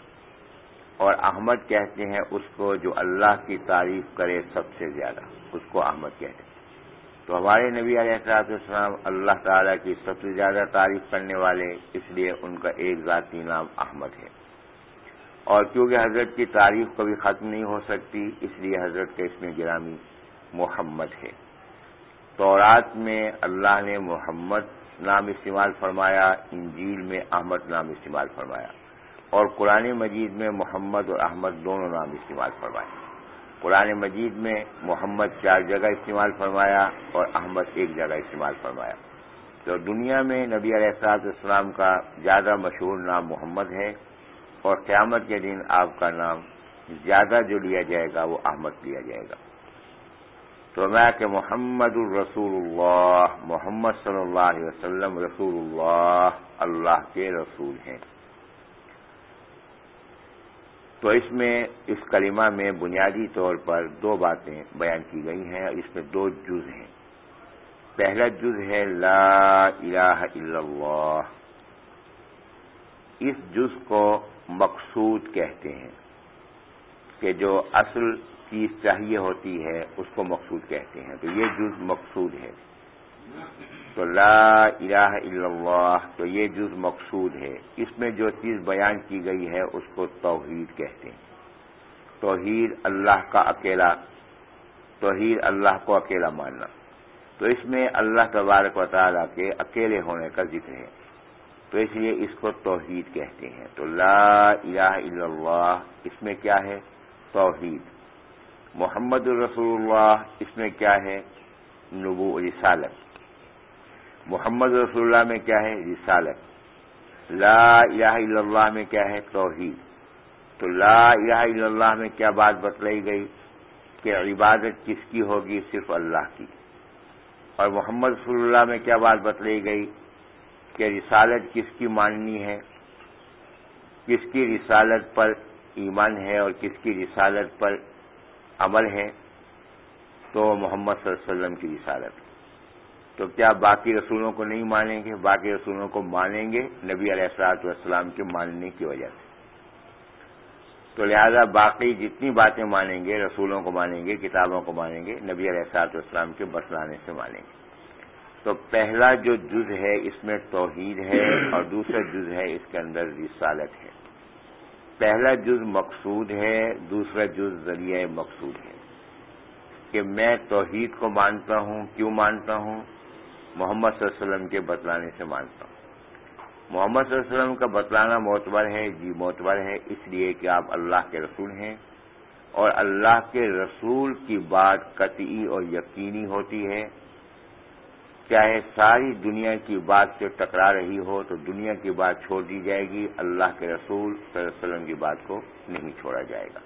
اور احمد کہتے ہیں اس کو جو اللہ کی تعریف کرے سب سے زیادہ، اس کو احمد کہتے ہیں۔ تو ہمارے نبی علیہ السلاط السلام اللہ تعالیٰ کی سب سے زیادہ تعریف کرنے والے، اس لیے ان کا ایک ذاتی نام احمد ہے۔ اور کیونکہ حضرت کی تعریف کبھی ختم نہیں ہو سکتی، اس لیے حضرت کے اس میں گرامی محمد ہے۔ تورات میں اللہ نے محمد نام استعمال فرمایا، انجیل میں احمد نام استعمال فرمایا، اور قرآن مجید میں محمد اور احمد دونوں نام استعمال فرمائے۔ قرآن مجید میں محمد چار جگہ استعمال فرمایا اور احمد ایک جگہ استعمال فرمایا۔ تو دنیا میں نبی علیہ السلاط اسلام کا زیادہ مشہور نام محمد ہے۔ اور قیامت کے دن آپ کا نام زیادہ جو لیا جائے گا وہ احمد لیا جائے گا۔ تو میں کہ محمد الرسول اللہ، محمد صلی اللہ علیہ وسلم رسول اللہ اللہ کے رسول ہیں۔ تو اس میں، اس کلمہ میں بنیادی طور پر دو باتیں بیان کی گئی ہیں اور اس میں دو جز ہیں۔ پہلا جز ہے لا الہ الا اللہ۔ اس جز کو مقصود کہتے ہیں کہ جو اصل چیز چاہیے ہوتی ہے اس کو مقصود کہتے ہیں تو یہ جز مقصود ہے تو لا الہ الا اللہ تو یہ جز مقصود ہے اس میں جو چیز بیان کی گئی ہے اس کو توحید کہتے ہیں توحید اللہ کا اکیلا توحید اللہ کو اکیلا ماننا تو اس میں اللہ تبارک و تعالیٰ کے اکیلے ہونے کا ذکر ہے تو اس لیے اس کو توحید کہتے ہیں۔ تو لا الہ الا اللہ، اس میں کیا ہے؟ توحید۔ محمد الرسول اللہ اس میں کیا ہے؟ نبو رسالت۔ محمد رسول اللہ میں کیا ہے؟ رسالت۔ لا الہ الا اللہ میں کیا ہے؟ توحید۔ تو لا الہ الا اللہ میں کیا بات بتلائی گئی؟ کہ عبادت کس کی ہوگی؟ صرف اللہ کی۔ اور محمد رسول اللہ میں کیا بات بتلائی گئی؟ کہ رسالت کس کی ماننی ہے؟ کس کی رسالت پر ایمان ہے اور کس کی رسالت پر عمل ہے؟ تو محمد صلی اللہ علیہ وسلم کی رسالت۔ تو کیا باقی رسولوں کو نہیں مانیں گے؟ باقی رسولوں کو مانیں گے نبی علیہ السلاط والسلام کے ماننے کی وجہ سے۔ تو لہذا باقی جتنی باتیں مانیں گے، رسولوں کو مانیں گے، کتابوں کو مانیں گے، نبی علیہ السلاط والسلام کے بسلانے سے مانیں گے۔ تو پہلا جو جز ہے، اس میں توحید ہے اور دوسرا جز ہے، اس کے اندر رسالت ہے۔ پہلا جز مقصود ہے، دوسرا جز ذریعہ مقصود ہے۔ کہ میں توحید کو مانتا ہوں، کیوں مانتا ہوں؟ محمد صلی اللہ علیہ وسلم کے بتلانے سے مانتا ہوں۔ محمد صلی اللہ علیہ وسلم کا بتلانا معتبر ہے جی معتبر ہے، اس لیے کہ آپ اللہ کے رسول ہیں۔ اور اللہ کے رسول کی بات قطعی اور یقینی ہوتی ہے۔ چاہے ساری دنیا کی بات سے ٹکرا رہی ہو تو دنیا کی بات چھوڑ دی جائے گی، اللہ کے رسول صلی اللہ علیہ وسلم کی بات کو نہیں چھوڑا جائے گا۔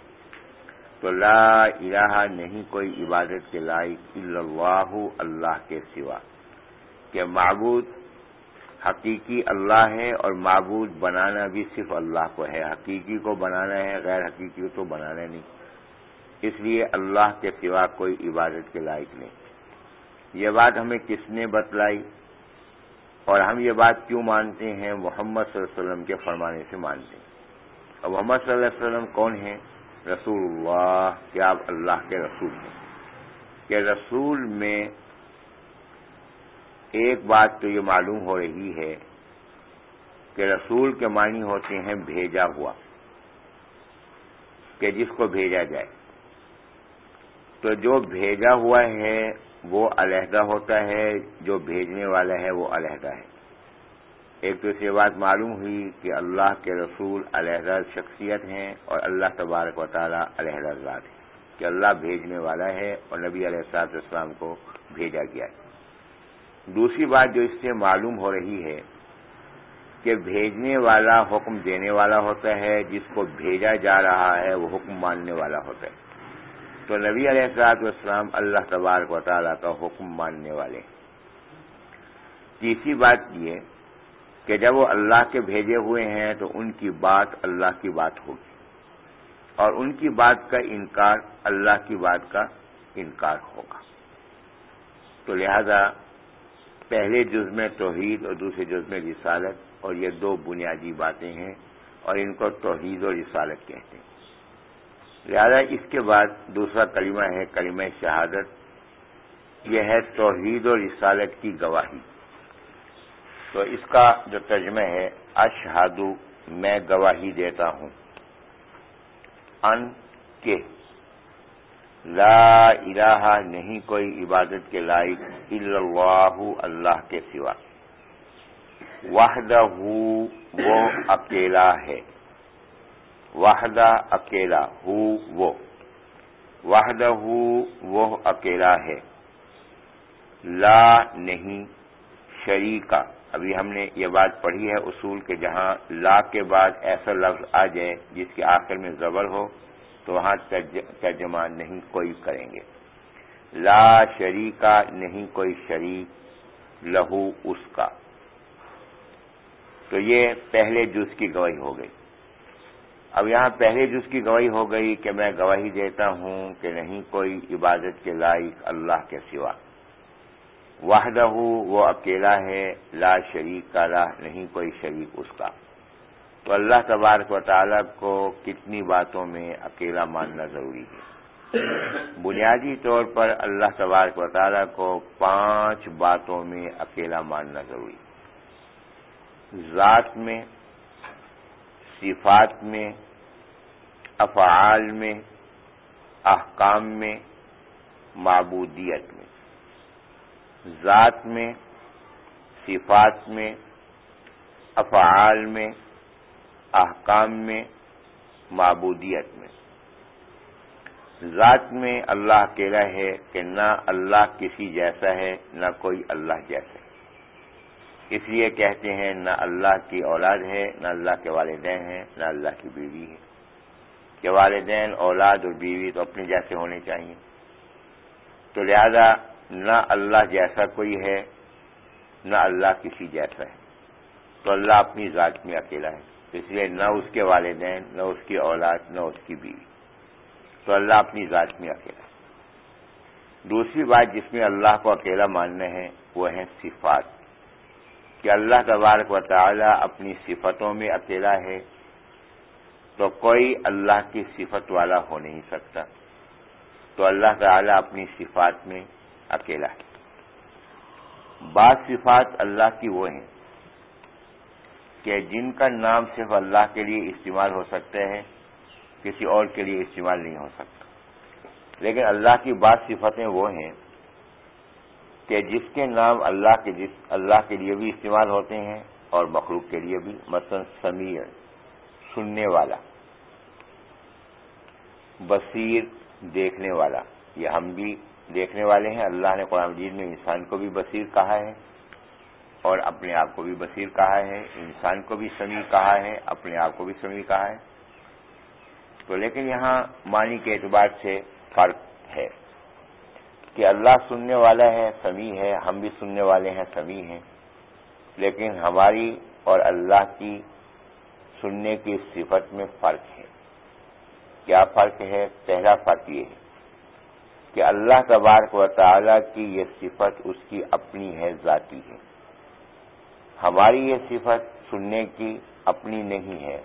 تو لا الہ نہیں، کوئی عبادت کے لائق اللہ اللہ کے سوا۔ کہ معبود حقیقی اللہ ہے اور معبود بنانا بھی صرف اللہ کو ہے۔ حقیقی کو بنانا ہے، غیر حقیقی کو تو بنانا نہیں۔ اس لیے اللہ کے سوا کوئی عبادت کے لائق نہیں۔ یہ بات ہمیں کس نے بتلائی اور ہم یہ بات کیوں مانتے ہیں؟ محمد صلی اللہ علیہ وسلم کے فرمانے سے مانتے ہیں۔ اور محمد صلی اللہ علیہ وسلم کون ہیں؟ رسول اللہ کیا آپ اللہ کے رسول ہیں؟ کہ رسول میں ایک بات تو یہ معلوم ہو رہی ہے کہ رسول کے معنی ہوتے ہیں بھیجا ہوا، کہ جس کو بھیجا جائے۔ تو جو بھیجا ہوا ہے وہ علیحدہ ہوتا ہے، جو بھیجنے والا ہے وہ علیحدہ ہے۔ ایک تو یہ بات معلوم ہوئی کہ اللہ کے رسول علیحدہ شخصیت ہیں اور اللہ تبارک و تعالیٰ علیحدہ ذات ہے کہ اللہ بھیجنے والا ہے اور نبی علیہ السلاط اسلام کو بھیجا گیا ہے۔ دوسری بات جو اس سے معلوم ہو رہی ہے کہ بھیجنے والا حکم دینے والا ہوتا ہے، جس کو بھیجا جا رہا ہے وہ حکم ماننے والا ہوتا ہے۔ تو نبی علیہ السلاط والسلام اللہ تبارک و تعالیٰ کا حکم ماننے والے تیسری بات یہ کہ جب وہ اللہ کے بھیجے ہوئے ہیں تو ان کی بات اللہ کی بات ہوگی۔ اور ان کی بات کا انکار اللہ کی بات کا انکار ہوگا۔ تو لہذا پہلے جز میں توحید اور دوسرے جز میں رسالت اور یہ دو بنیادی باتیں ہیں اور ان کو توحید اور رسالت کہتے ہیں۔ لہذا اس کے بعد دوسرا کلمہ ہے کلمہ شہادت، یہ ہے توحید اور رسالت کی گواہی۔ تو اس کا جو ترجمہ ہے اشہادو میں گواہی دیتا ہوں۔ ان کے۔ لا الہ نہیں، کوئی عبادت کے لائق الا اللہ اللہ کے سوا۔ وحدہ وہ اکیلا ہے۔ وحدہ اکیلا ہو وہ۔ وحدہ وہ اکیلا ہے۔ لا نہیں، شریکا۔ ابھی ہم نے یہ بات پڑھی ہے اصول کے، جہاں لا کے بعد ایسا لفظ آ جائے جس کے آخر میں زبر ہو، تو وہاں ترجمہ نہیں کوئی کریں گے۔ لا شریکا نہیں کوئی شریک، لہو اس کا۔ تو یہ پہلے جز کی گواہی ہو گئی۔ اب یہاں پہلے جس کی گواہی ہو گئی کہ میں گواہی دیتا ہوں کہ نہیں کوئی عبادت کے لائق اللہ کے سوا۔ واحدہ وہ اکیلا ہے، لا شریک کا لا نہیں، کوئی شریک اس کا۔ تو اللہ تبارک و تعالیٰ کو کتنی باتوں میں اکیلا ماننا ضروری ہے۔ بنیادی طور پر اللہ تبارک و تعالیٰ کو پانچ باتوں میں اکیلا ماننا ضروری۔ ہے ذات میں صفات میں، افعال میں، احکام میں، معبودیت میں، ذات میں، صفات میں، افعال میں، احکام میں، معبودیت میں۔ ذات میں اللہ اکیلا ہے کہ نہ اللہ کسی جیسا ہے، نہ کوئی اللہ جیسا ہے۔ اس لیے کہتے ہیں نہ اللہ کی اولاد ہے، نہ اللہ کے والدین ہیں، نہ اللہ کی بیوی ہے۔ کہ والدین، اولاد اور بیوی تو اپنے جیسے ہونے چاہیے۔ تو لہذا نہ اللہ جیسا کوئی ہے، نہ اللہ کسی جیسا ہے۔ تو اللہ اپنی ذات میں اکیلا ہے۔ اس لیے نہ اس کے والدین، نہ اس کی اولاد، نہ اس کی بیوی۔ تو اللہ اپنی ذات میں اکیلا ہے۔ دوسری بات جس میں اللہ کو اکیلا ماننا ہے وہ ہے صفات۔ کہ اللہ تبارک و تعالی اپنی صفتوں میں اکیلا ہے تو کوئی اللہ کی صفت والا ہو نہیں سکتا۔ تو اللہ تعالی اپنی صفات میں اکیلا ہے۔ بعض صفات اللہ کی وہ ہیں کہ جن کا نام صرف اللہ کے لیے استعمال ہو سکتے ہیں، کسی اور کے لیے استعمال نہیں ہو سکتا۔ لیکن اللہ کی بعض صفتیں وہ ہیں کہ جس کے نام اللہ کے جس اللہ کے لیے بھی استعمال ہوتے ہیں اور مخلوق کے لیے بھی، مثلا سمیع سننے والا، بصیر دیکھنے والا، یہ ہم بھی دیکھنے والے ہیں۔ اللہ نے قرآن مجید میں انسان کو بھی بصیر کہا ہے اور اپنے آپ کو بھی بصیر کہا ہے، انسان کو بھی سمیع کہا ہے، اپنے آپ کو بھی سمیع کہا ہے۔ تو لیکن یہاں معنی کے اعتبار سے فرق ہے۔ کہ اللہ سننے والا ہے، سمیع ہے، ہم بھی سننے والے ہیں، سمیع ہیں۔ لیکن ہماری اور اللہ کی سننے کی صفت میں فرق ہے۔ کیا فرق ہے؟ پہلا فرق یہ ہے کہ اللہ تبارک و تعالی کی یہ صفت اس کی اپنی ہے، ذاتی ہے۔ ہماری یہ صفت سننے کی اپنی نہیں ہے،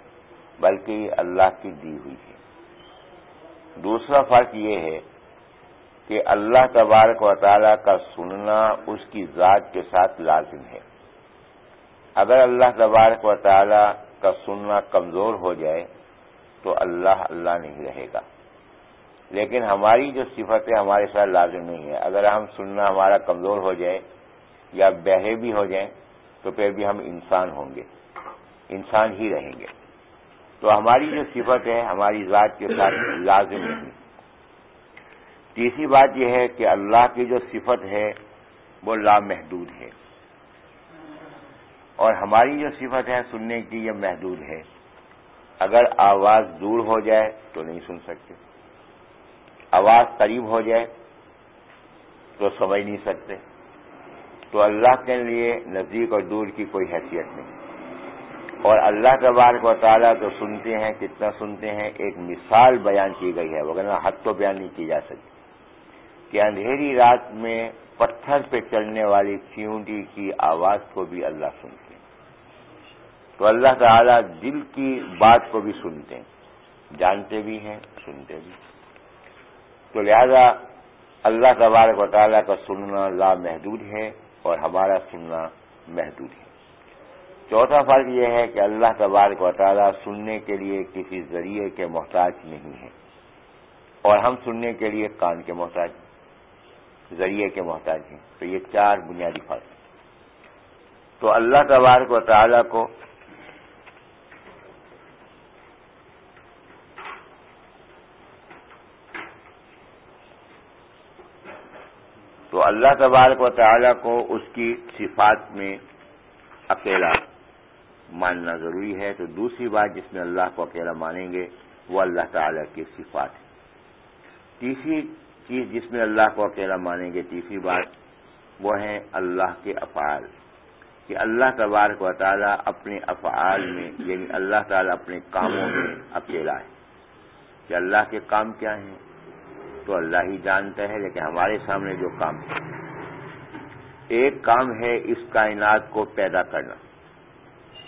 بلکہ یہ اللہ کی دی ہوئی ہے۔ دوسرا فرق یہ ہے کہ اللہ تبارک و تعالی کا سننا اس کی ذات کے ساتھ لازم ہے۔ اگر اللہ تبارک و تعالی کا سننا کمزور ہو جائے تو اللہ اللہ نہیں رہے گا۔ لیکن ہماری جو صفت ہے ہمارے ساتھ لازم نہیں ہے۔ اگر ہم سننا ہمارا کمزور ہو جائے یا بہرے بھی ہو جائیں تو پھر بھی ہم انسان ہوں گے۔ انسان ہی رہیں گے۔ تو ہماری جو صفت ہے ہماری ذات کے ساتھ لازم نہیں۔ تیسری بات یہ ہے کہ اللہ کی جو صفت ہے وہ لامحدود ہے۔ اور ہماری جو صفت ہے سننے کی یہ محدود ہے۔ اگر آواز دور ہو جائے تو نہیں سن سکتے۔ آواز قریب ہو جائے تو سمجھ نہیں سکتے۔ تو اللہ کے لیے نزدیک اور دور کی کوئی حیثیت نہیں۔ اور اللہ تبارک و تعالیٰ تو سنتے ہیں، کتنا سنتے ہیں، ایک مثال بیان کی گئی ہے، وغیرہ حد تو بیان نہیں کی جا سکتی۔ کہ اندھیری رات میں پتھر پہ چلنے والی چیونٹی کی آواز کو بھی اللہ سنتے ہیں۔ تو اللہ تعالیٰ دل کی بات کو بھی سنتے ہیں۔ جانتے بھی ہیں، سنتے بھی تو لہذا اللہ تبارک و تعالیٰ کا سننا لا محدود ہے اور ہمارا سننا محدود ہے۔ چوتھا فرق یہ ہے کہ اللہ تبارک و تعالیٰ سننے کے لیے کسی ذریعے کے محتاج نہیں ہے۔ اور ہم سننے کے لیے کان کے محتاج ذریعے کے محتاج ہیں۔ تو یہ چار بنیادی فرق تو اللہ تبارک و تعالیٰ کو تو اللہ تبارک و تعالیٰ کو اس کی صفات میں اکیلا ماننا ضروری ہے۔ تو دوسری بات جس میں اللہ کو اکیلا مانیں گے، وہ اللہ تعالیٰ کی صفات ہے تیسری چیز جس میں اللہ کو اکیلا مانیں گے، تیسری بات وہ ہے اللہ کے افعال، کہ اللہ تبارک و تعالیٰ اپنے افعال میں یعنی اللہ تعالیٰ اپنے کاموں میں اکیلا ہے۔ کہ اللہ کے کام کیا ہیں؟ تو اللہ ہی جانتا ہے، لیکن ہمارے سامنے جو کام ہے۔ ایک کام ہے اس کائنات کو پیدا کرنا،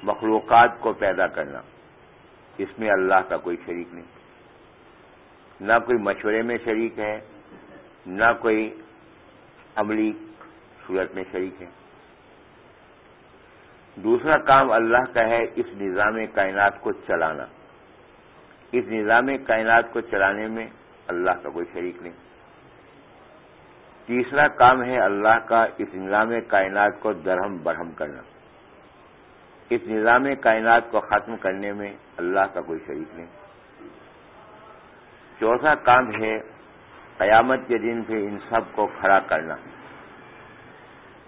مخلوقات کو پیدا کرنا، اس میں اللہ کا کوئی شریک نہیں۔ نہ کوئی مشورے میں شریک ہے نہ کوئی عملی صورت میں شریک ہے۔ دوسرا کام اللہ کا ہے اس نظام کائنات کو چلانا۔ اس نظام کائنات کو چلانے میں اللہ کا کوئی شریک نہیں۔ تیسرا کام ہے اللہ کا اس نظام کائنات کو درہم برہم کرنا۔ اس نظام کائنات کو ختم کرنے میں اللہ کا کوئی شریک نہیں۔ چوتھا کام ہے قیامت کے دن پہ ان سب کو کھڑا کرنا۔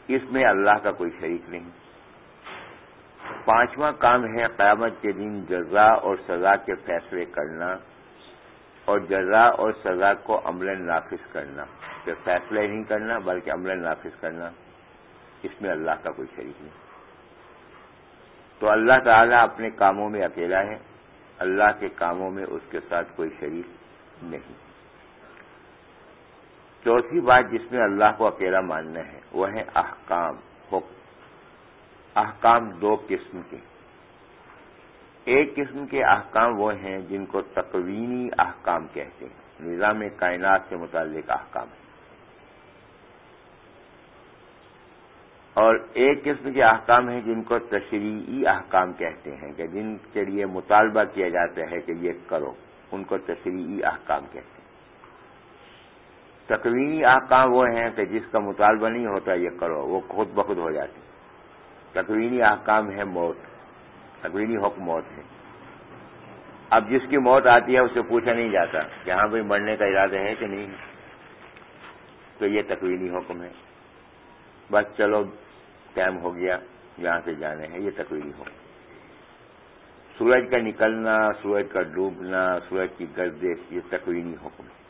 اس میں اللہ کا کوئی شریک نہیں۔ پانچواں کام ہے قیامت کے دن جزا اور سزا کے فیصلے کرنا اور جزا اور سزا کو عمل نافذ کرنا۔ کہ فیصلے نہیں کرنا بلکہ عمل نافذ کرنا۔ اس میں اللہ کا کوئی شریک نہیں۔ تو اللہ تعالیٰ اپنے کاموں میں اکیلا ہے۔ اللہ کے کاموں میں اس کے ساتھ کوئی شریک نہیں۔ چوتھی بات جس میں اللہ کو اکیلا ماننا ہے، وہ ہے احکام، حکم۔ احکام دو قسم کے۔ ایک قسم کے احکام وہ ہیں جن کو تقوینی احکام کہتے ہیں، نظام کائنات سے متعلق احکام۔ ہے اور ایک قسم کے احکام ہیں جن کو تشریعی احکام کہتے ہیں، کہ جن کے لیے مطالبہ کیا جاتا ہے کہ یہ کرو، ان کو تشریعی احکام کہتے ہیں۔ تقوینی احکام وہ ہیں کہ جس کا مطالبہ نہیں ہوتا یہ کرو، وہ خود بخود ہو جاتے تقوینی احکام ہے موت تقوینی حکم موت ہے۔ اب جس کی موت آتی ہے اسے پوچھا نہیں جاتا کہ ہاں بھائی مرنے کا ارادہ ہے کہ نہیں؟ تو یہ تقوینی حکم ہے۔ بس چلو، ٹائم ہو گیا، یہاں سے جانے ہیں، یہ تقوینی حکم۔ سورج کا نکلنا، سورج کا ڈوبنا، سورج کی گردش، یہ تقوینی حکم ہے۔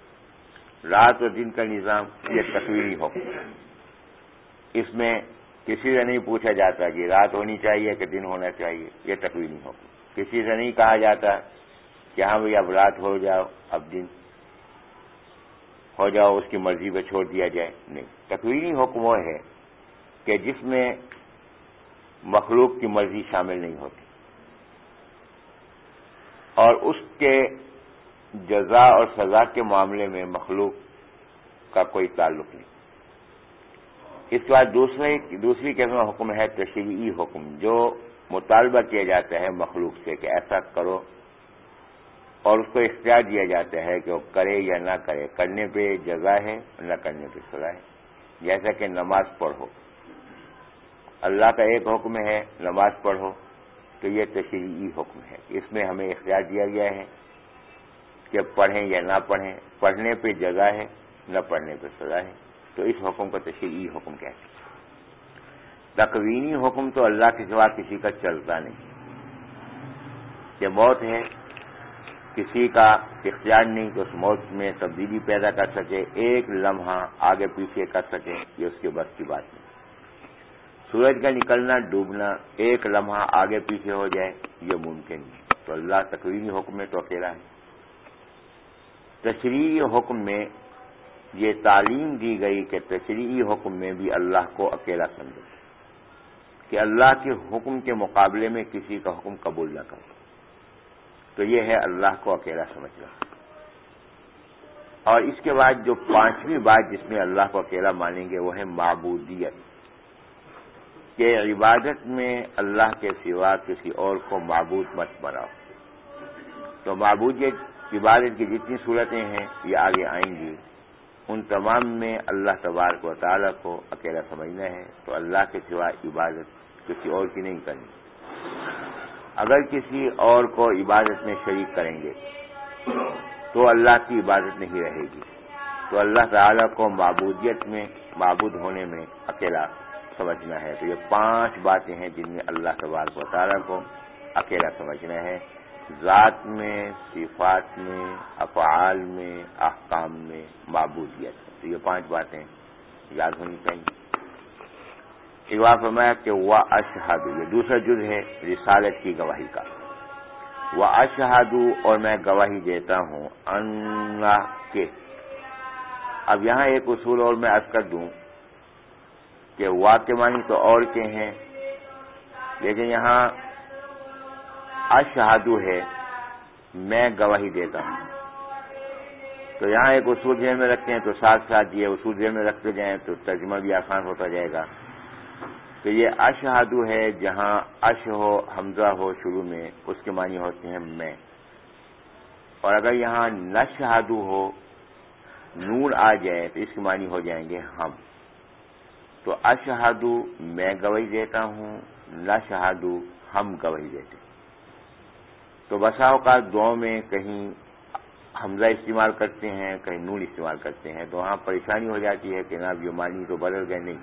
رات اور دن کا نظام یہ تقوینی حکم ہے اس میں کسی سے نہیں پوچھا جاتا کہ رات ہونی چاہیے کہ دن ہونا چاہیے، یہ تقوینی حکم کسی سے نہیں کہا جاتا کہ ہاں بھائی اب رات ہو جاؤ، اب دن ہو جاؤ، اس کی مرضی پہ چھوڑ دیا جائے۔ نہیں تقوینی حکم وہ ہے کہ جس میں مخلوق کی مرضی شامل نہیں ہوتی۔ اور اس کے جزا اور سزا کے معاملے میں مخلوق کا کوئی تعلق نہیں۔ اس کے بعد دوسرے دوسری قسم حکم ہے تشریعی حکم، جو مطالبہ کیا جاتا ہے مخلوق سے کہ ایسا کرو اور اس کو اختیار دیا جاتا ہے کہ وہ کرے یا نہ کرے۔ کرنے پہ جزا ہے، نہ کرنے پہ سزا ہے۔ جیسا کہ نماز پڑھو۔ اللہ کا ایک حکم ہے، نماز پڑھو۔ تو یہ تشریعی حکم ہے۔ اس میں ہمیں اختیار دیا گیا ہے۔ کہ پڑھیں یا نہ پڑھیں، پڑھنے پہ جگہ ہے، نہ پڑھنے پہ سزا ہے۔ تو اس حکم کو تشریعی حکم کہتے ہیں۔ تقوینی حکم تو اللہ کے سوا کسی کا چلتا نہیں۔ کہ موت ہے، کسی کا اختیار نہیں کہ اس موت میں تبدیلی پیدا کر سکے، ایک لمحہ آگے پیچھے کر سکے، یہ اس کے بس کی بات نہیں۔ سورج کا نکلنا، ڈوبنا، ایک لمحہ آگے پیچھے ہو جائے، یہ ممکن نہیں۔ تو اللہ تقوینی حکم میں تو اکیلا ہے۔ تشریعی حکم میں یہ تعلیم دی گئی کہ تشریعی حکم میں بھی اللہ کو اکیلا سمجھے کہ اللہ کے حکم کے مقابلے میں کسی کا حکم قبول نہ کرو تو یہ ہے اللہ کو اکیلا سمجھنا۔ اور اس کے بعد جو پانچویں بات جس میں اللہ کو اکیلا مانیں گے، وہ ہے معبودیت۔ کہ عبادت میں اللہ کے سوا کسی اور کو معبود مت بناؤ۔ تو معبودیت عبادت کی جتنی صورتیں ہیں، یہ آگے آئیں گی۔ ان تمام میں اللہ تبارک و تعالیٰ کو اکیلا سمجھنا ہے، تو اللہ کے سوا عبادت کسی اور کی نہیں کرنی۔ اگر کسی اور کو عبادت میں شریک کریں گے، تو اللہ کی عبادت نہیں رہے گی۔ تو اللہ تعالیٰ کو معبودیت میں، معبود ہونے میں اکیلا سمجھنا ہے۔ تو یہ پانچ باتیں ہیں جن میں اللہ تبارک و تعالیٰ کو اکیلا سمجھنا ہے۔ ذات میں، صفات میں، افعال میں، احکام میں معبودیت تو یہ پانچ باتیں یاد ہونی چاہیے۔ اقبال فرمایا کہ وہ اشہاد یہ دوسرا جز ہے رسالت کی گواہی کا۔ وہ اشہاد اور میں گواہی دیتا ہوں اللہ کے۔ اب یہاں ایک اصول اور میں عرض کر دوں کہ وا کے معنی تو اور کے ہیں، لیکن یہاں اشہادو ہے، میں گواہی دیتا ہوں۔ تو یہاں ایک اصول ذہن میں رکھتے ہیں، تو ساتھ ساتھ یہ اصول ذہن میں رکھتے جائیں تو ترجمہ بھی آسان ہوتا جائے گا۔ تو یہ اشہادو ہے، جہاں اش ہو، حمزہ ہو شروع میں، اس کے معنی ہوتے ہیں میں۔ اور اگر یہاں نشہادو ہو، نور آ جائے، تو اس کے معنی ہو جائیں گے ہم۔ تو اشہادو میں گواہی دیتا ہوں نشہادو ہم گواہی دیتے تو بسا اوقات دو میں کہیں حمزہ استعمال کرتے ہیں، کہیں نون استعمال کرتے ہیں، تو وہاں پریشانی ہو جاتی ہے کہ ناب یہ معنی تو بدل گئے نہیں۔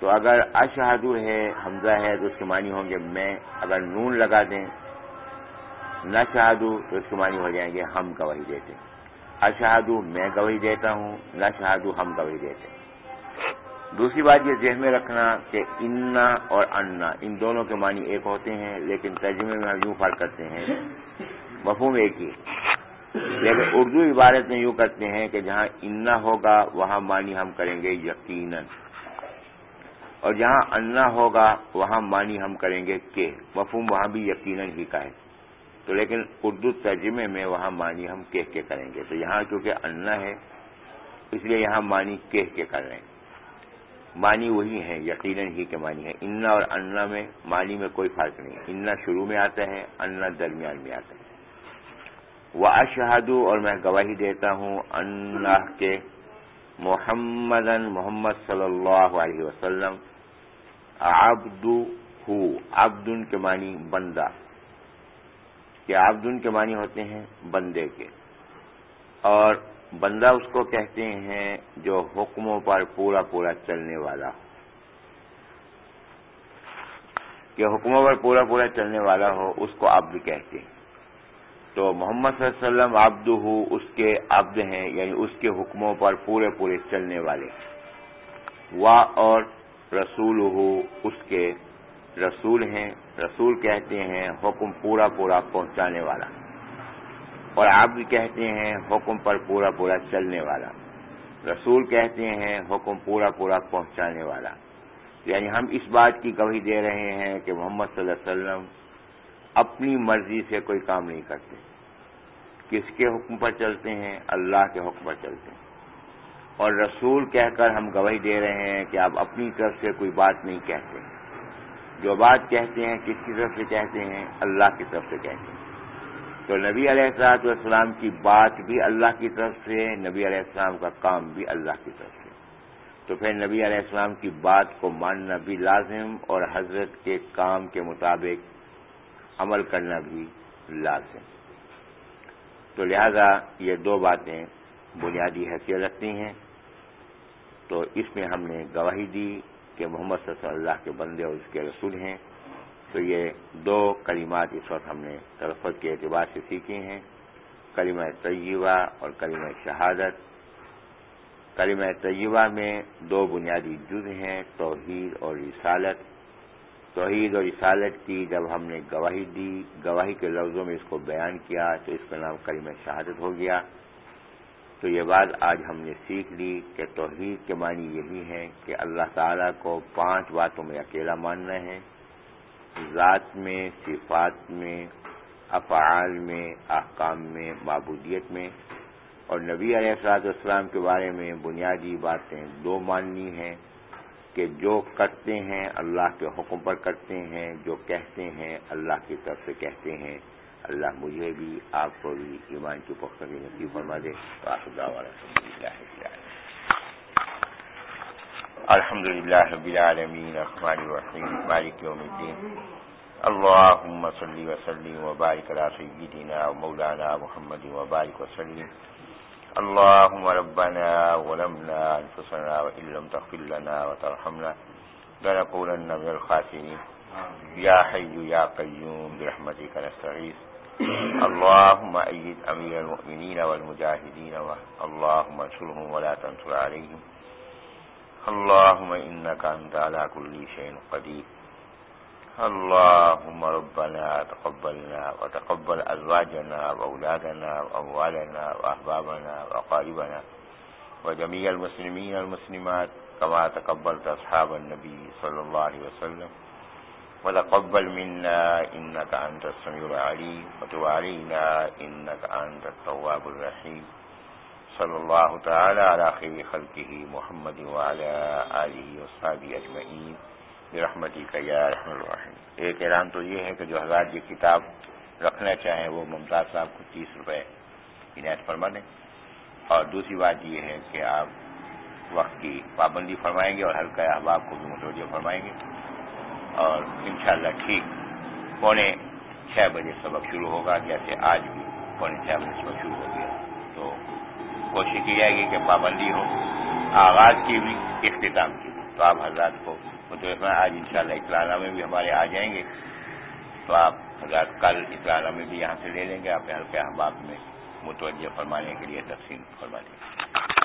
تو اگر اشہادو ہے، حمزہ ہے، تو اس کے معنی ہوں گے میں۔ اگر نون لگا دیں نہ شہادو تو اس کے معنی ہو جائیں گے ہم گواہی دیتے۔ اشہادو میں گواہی دیتا ہوں نہ شہادو ہم گواہی دیتے۔ ہیں دوسری بات یہ ذہن میں رکھنا کہ انا اور انا، ان دونوں کے معنی ایک ہوتے ہیں، لیکن ترجمے میں ہم یوں فرق کرتے ہیں، مفہوم ایک ہی۔ لیکن اردو عبارت میں یوں کرتے ہیں کہ جہاں انا ہوگا، وہاں معنی ہم کریں گے یقیناً۔ اور جہاں انا ہوگا، وہاں معنی ہم کریں گے کہ۔ مفہوم وہاں بھی یقیناً ہی کا ہے۔ تو لیکن اردو ترجمے میں وہاں معنی ہم کہہ کے کریں گے۔ تو یہاں چونکہ انا ہے، اس لیے یہاں معنی کہہ کے کر رہے ہیں۔ معنی وہی ہے یقیناً ہی کے معنی ہے انا اور انا میں معنی میں کوئی فرق نہیں انا شروع میں آتا ہے انا درمیان میں آتا ہے وہ اشہادو اور میں گواہی دیتا ہوں، اللہ کے محمد محمد صلی اللہ علیہ وسلم آبد ہو۔ آبدن کے معنی بندہ۔ کہ آبدن کے معنی ہوتے ہیں؟ بندے کے۔ اور بندہ اس کو کہتے ہیں جو حکموں پر پورا پورا چلنے والا ہو کہ حکموں پر پورا پورا چلنے والا ہو، اس کو عبد کہتے ہیں۔ تو محمد صلی اللہ علیہ وسلم عبد ہو اس کے عبد ہیں یعنی اس کے حکموں پر پورے پورے چلنے والے۔ وا اور رسول ہو اس کے رسول ہیں، رسول کہتے ہیں، حکم پورا پورا پہنچانے والا۔ اور آپ بھی کہتے ہیں حکم پر پورا پورا چلنے والا۔ رسول کہتے ہیں حکم پورا پورا پہنچانے والا۔ یعنی ہم اس بات کی گواہی دے رہے ہیں کہ محمد صلی اللہ علیہ وسلم اپنی مرضی سے کوئی کام نہیں کرتے۔ کس کے حکم پر چلتے ہیں؟ اللہ کے حکم پر چلتے ہیں۔ اور رسول کہہ کر ہم گواہی دے رہے ہیں کہ آپ اپنی طرف سے کوئی بات نہیں کہتے۔ جو بات کہتے ہیں، کس کی طرف سے کہتے ہیں؟ اللہ کی طرف سے کہتے ہیں۔ تو نبی علیہ السلاط والسلام کی بات بھی اللہ کی طرف سے، نبی علیہ السلام کا کام بھی اللہ کی طرف سے۔ تو پھر نبی علیہ السلام کی بات کو ماننا بھی لازم اور حضرت کے کام کے مطابق عمل کرنا بھی لازم۔ تو لہذا یہ دو باتیں بنیادی حیثیت رکھتی ہیں۔ تو اس میں ہم نے گواہی دی کہ محمد صلی اللہ کے بندے اور اس کے رسول ہیں۔ تو یہ دو کلمات اس وقت ہم نے تلفظ کے اعتبار سے سیکھے ہیں۔ کلمہ طیبہ اور کلمہ شہادت۔ کلمہ طیبہ میں دو بنیادی جز ہیں، توحید اور رسالت۔ توحید اور رسالت کی جب ہم نے گواہی دی، گواہی کے لفظوں میں اس کو بیان کیا تو اس کا نام کلمہ شہادت ہو گیا۔ تو یہ بات آج ہم نے سیکھ لی کہ توحید کے معنی یہی ہے کہ اللہ تعالیٰ کو پانچ باتوں میں اکیلا ماننا ہے۔ ذات میں، صفات میں، افعال میں، احکام میں، معبودیت میں۔ اور نبی علیہ السلاط اسلام کے بارے میں بنیادی باتیں دو ماننی ہیں کہ جو کرتے ہیں اللہ کے حکم پر کرتے ہیں، جو کہتے ہیں اللہ کی طرف سے کہتے ہیں۔ اللہ مجھے بھی، آپ کو بھی ایمان کی پختگی نصیب فرما دے۔ الحمد للہ رب العالمین الرحمن الرحیم مالک یوم الدین اللهم صل وسلم وبارك على سيدنا ومولانا محمد وبارك وسلم. اللهم ربنا ظلمنا انفسنا وان لم تغفر لنا وترحمنا لنكونن من الخاسرين. يا حي يا قيوم برحمتك نستغيث. اللهم ايد امير المؤمنين والمجاهدين اللهم انصرهم ولا تنصر عليهم. اللهم إنك أنت على كل شيء قدير. اللهم ربنا تقبلنا وتقبل أزواجنا وأولادنا وأموالنا وأحبابنا وأقاربنا وجميع المسلمين المسلمات كما تقبلت أصحاب النبي صلى الله عليه وسلم. وتقبل منا إنك أنت السميع العليم. وتب علينا إنك أنت التواب الرحيم. صلى الله تعالى على خير خلقه محمد وعلى آله وصحبه أجمعين برحمتی کا یا رحم الرحیم۔ ایک اعلان تو یہ ہے کہ جو حضرات یہ کتاب رکھنا چاہیں وہ ممتاز صاحب کو تیس روپے عنایت فرما دیں۔ اور دوسری بات یہ ہے کہ آپ وقت کی پابندی فرمائیں گے اور ہلکا احباب کو بھی متوجہ فرمائیں گے۔ اور انشاءاللہ ٹھیک پونے چھ بجے سبق شروع ہوگا، جیسے آج بھی پونے چھ بجے سبق شروع ہو گیا تو کوشش کی جائے گی کہ پابندی ہو، آغاز کی بھی، اختتام کی بھی۔ تو آپ حضرات کو متوقع آج انشاءاللہ شاء اللہ میں بھی ہمارے آ جائیں گے۔ تو آپ حضرات کل اطلاع میں بھی یہاں سے لے لیں گے آپ ہلکے احباب میں متوجہ فرمانے کے لیے تقسیم فرما دیں گے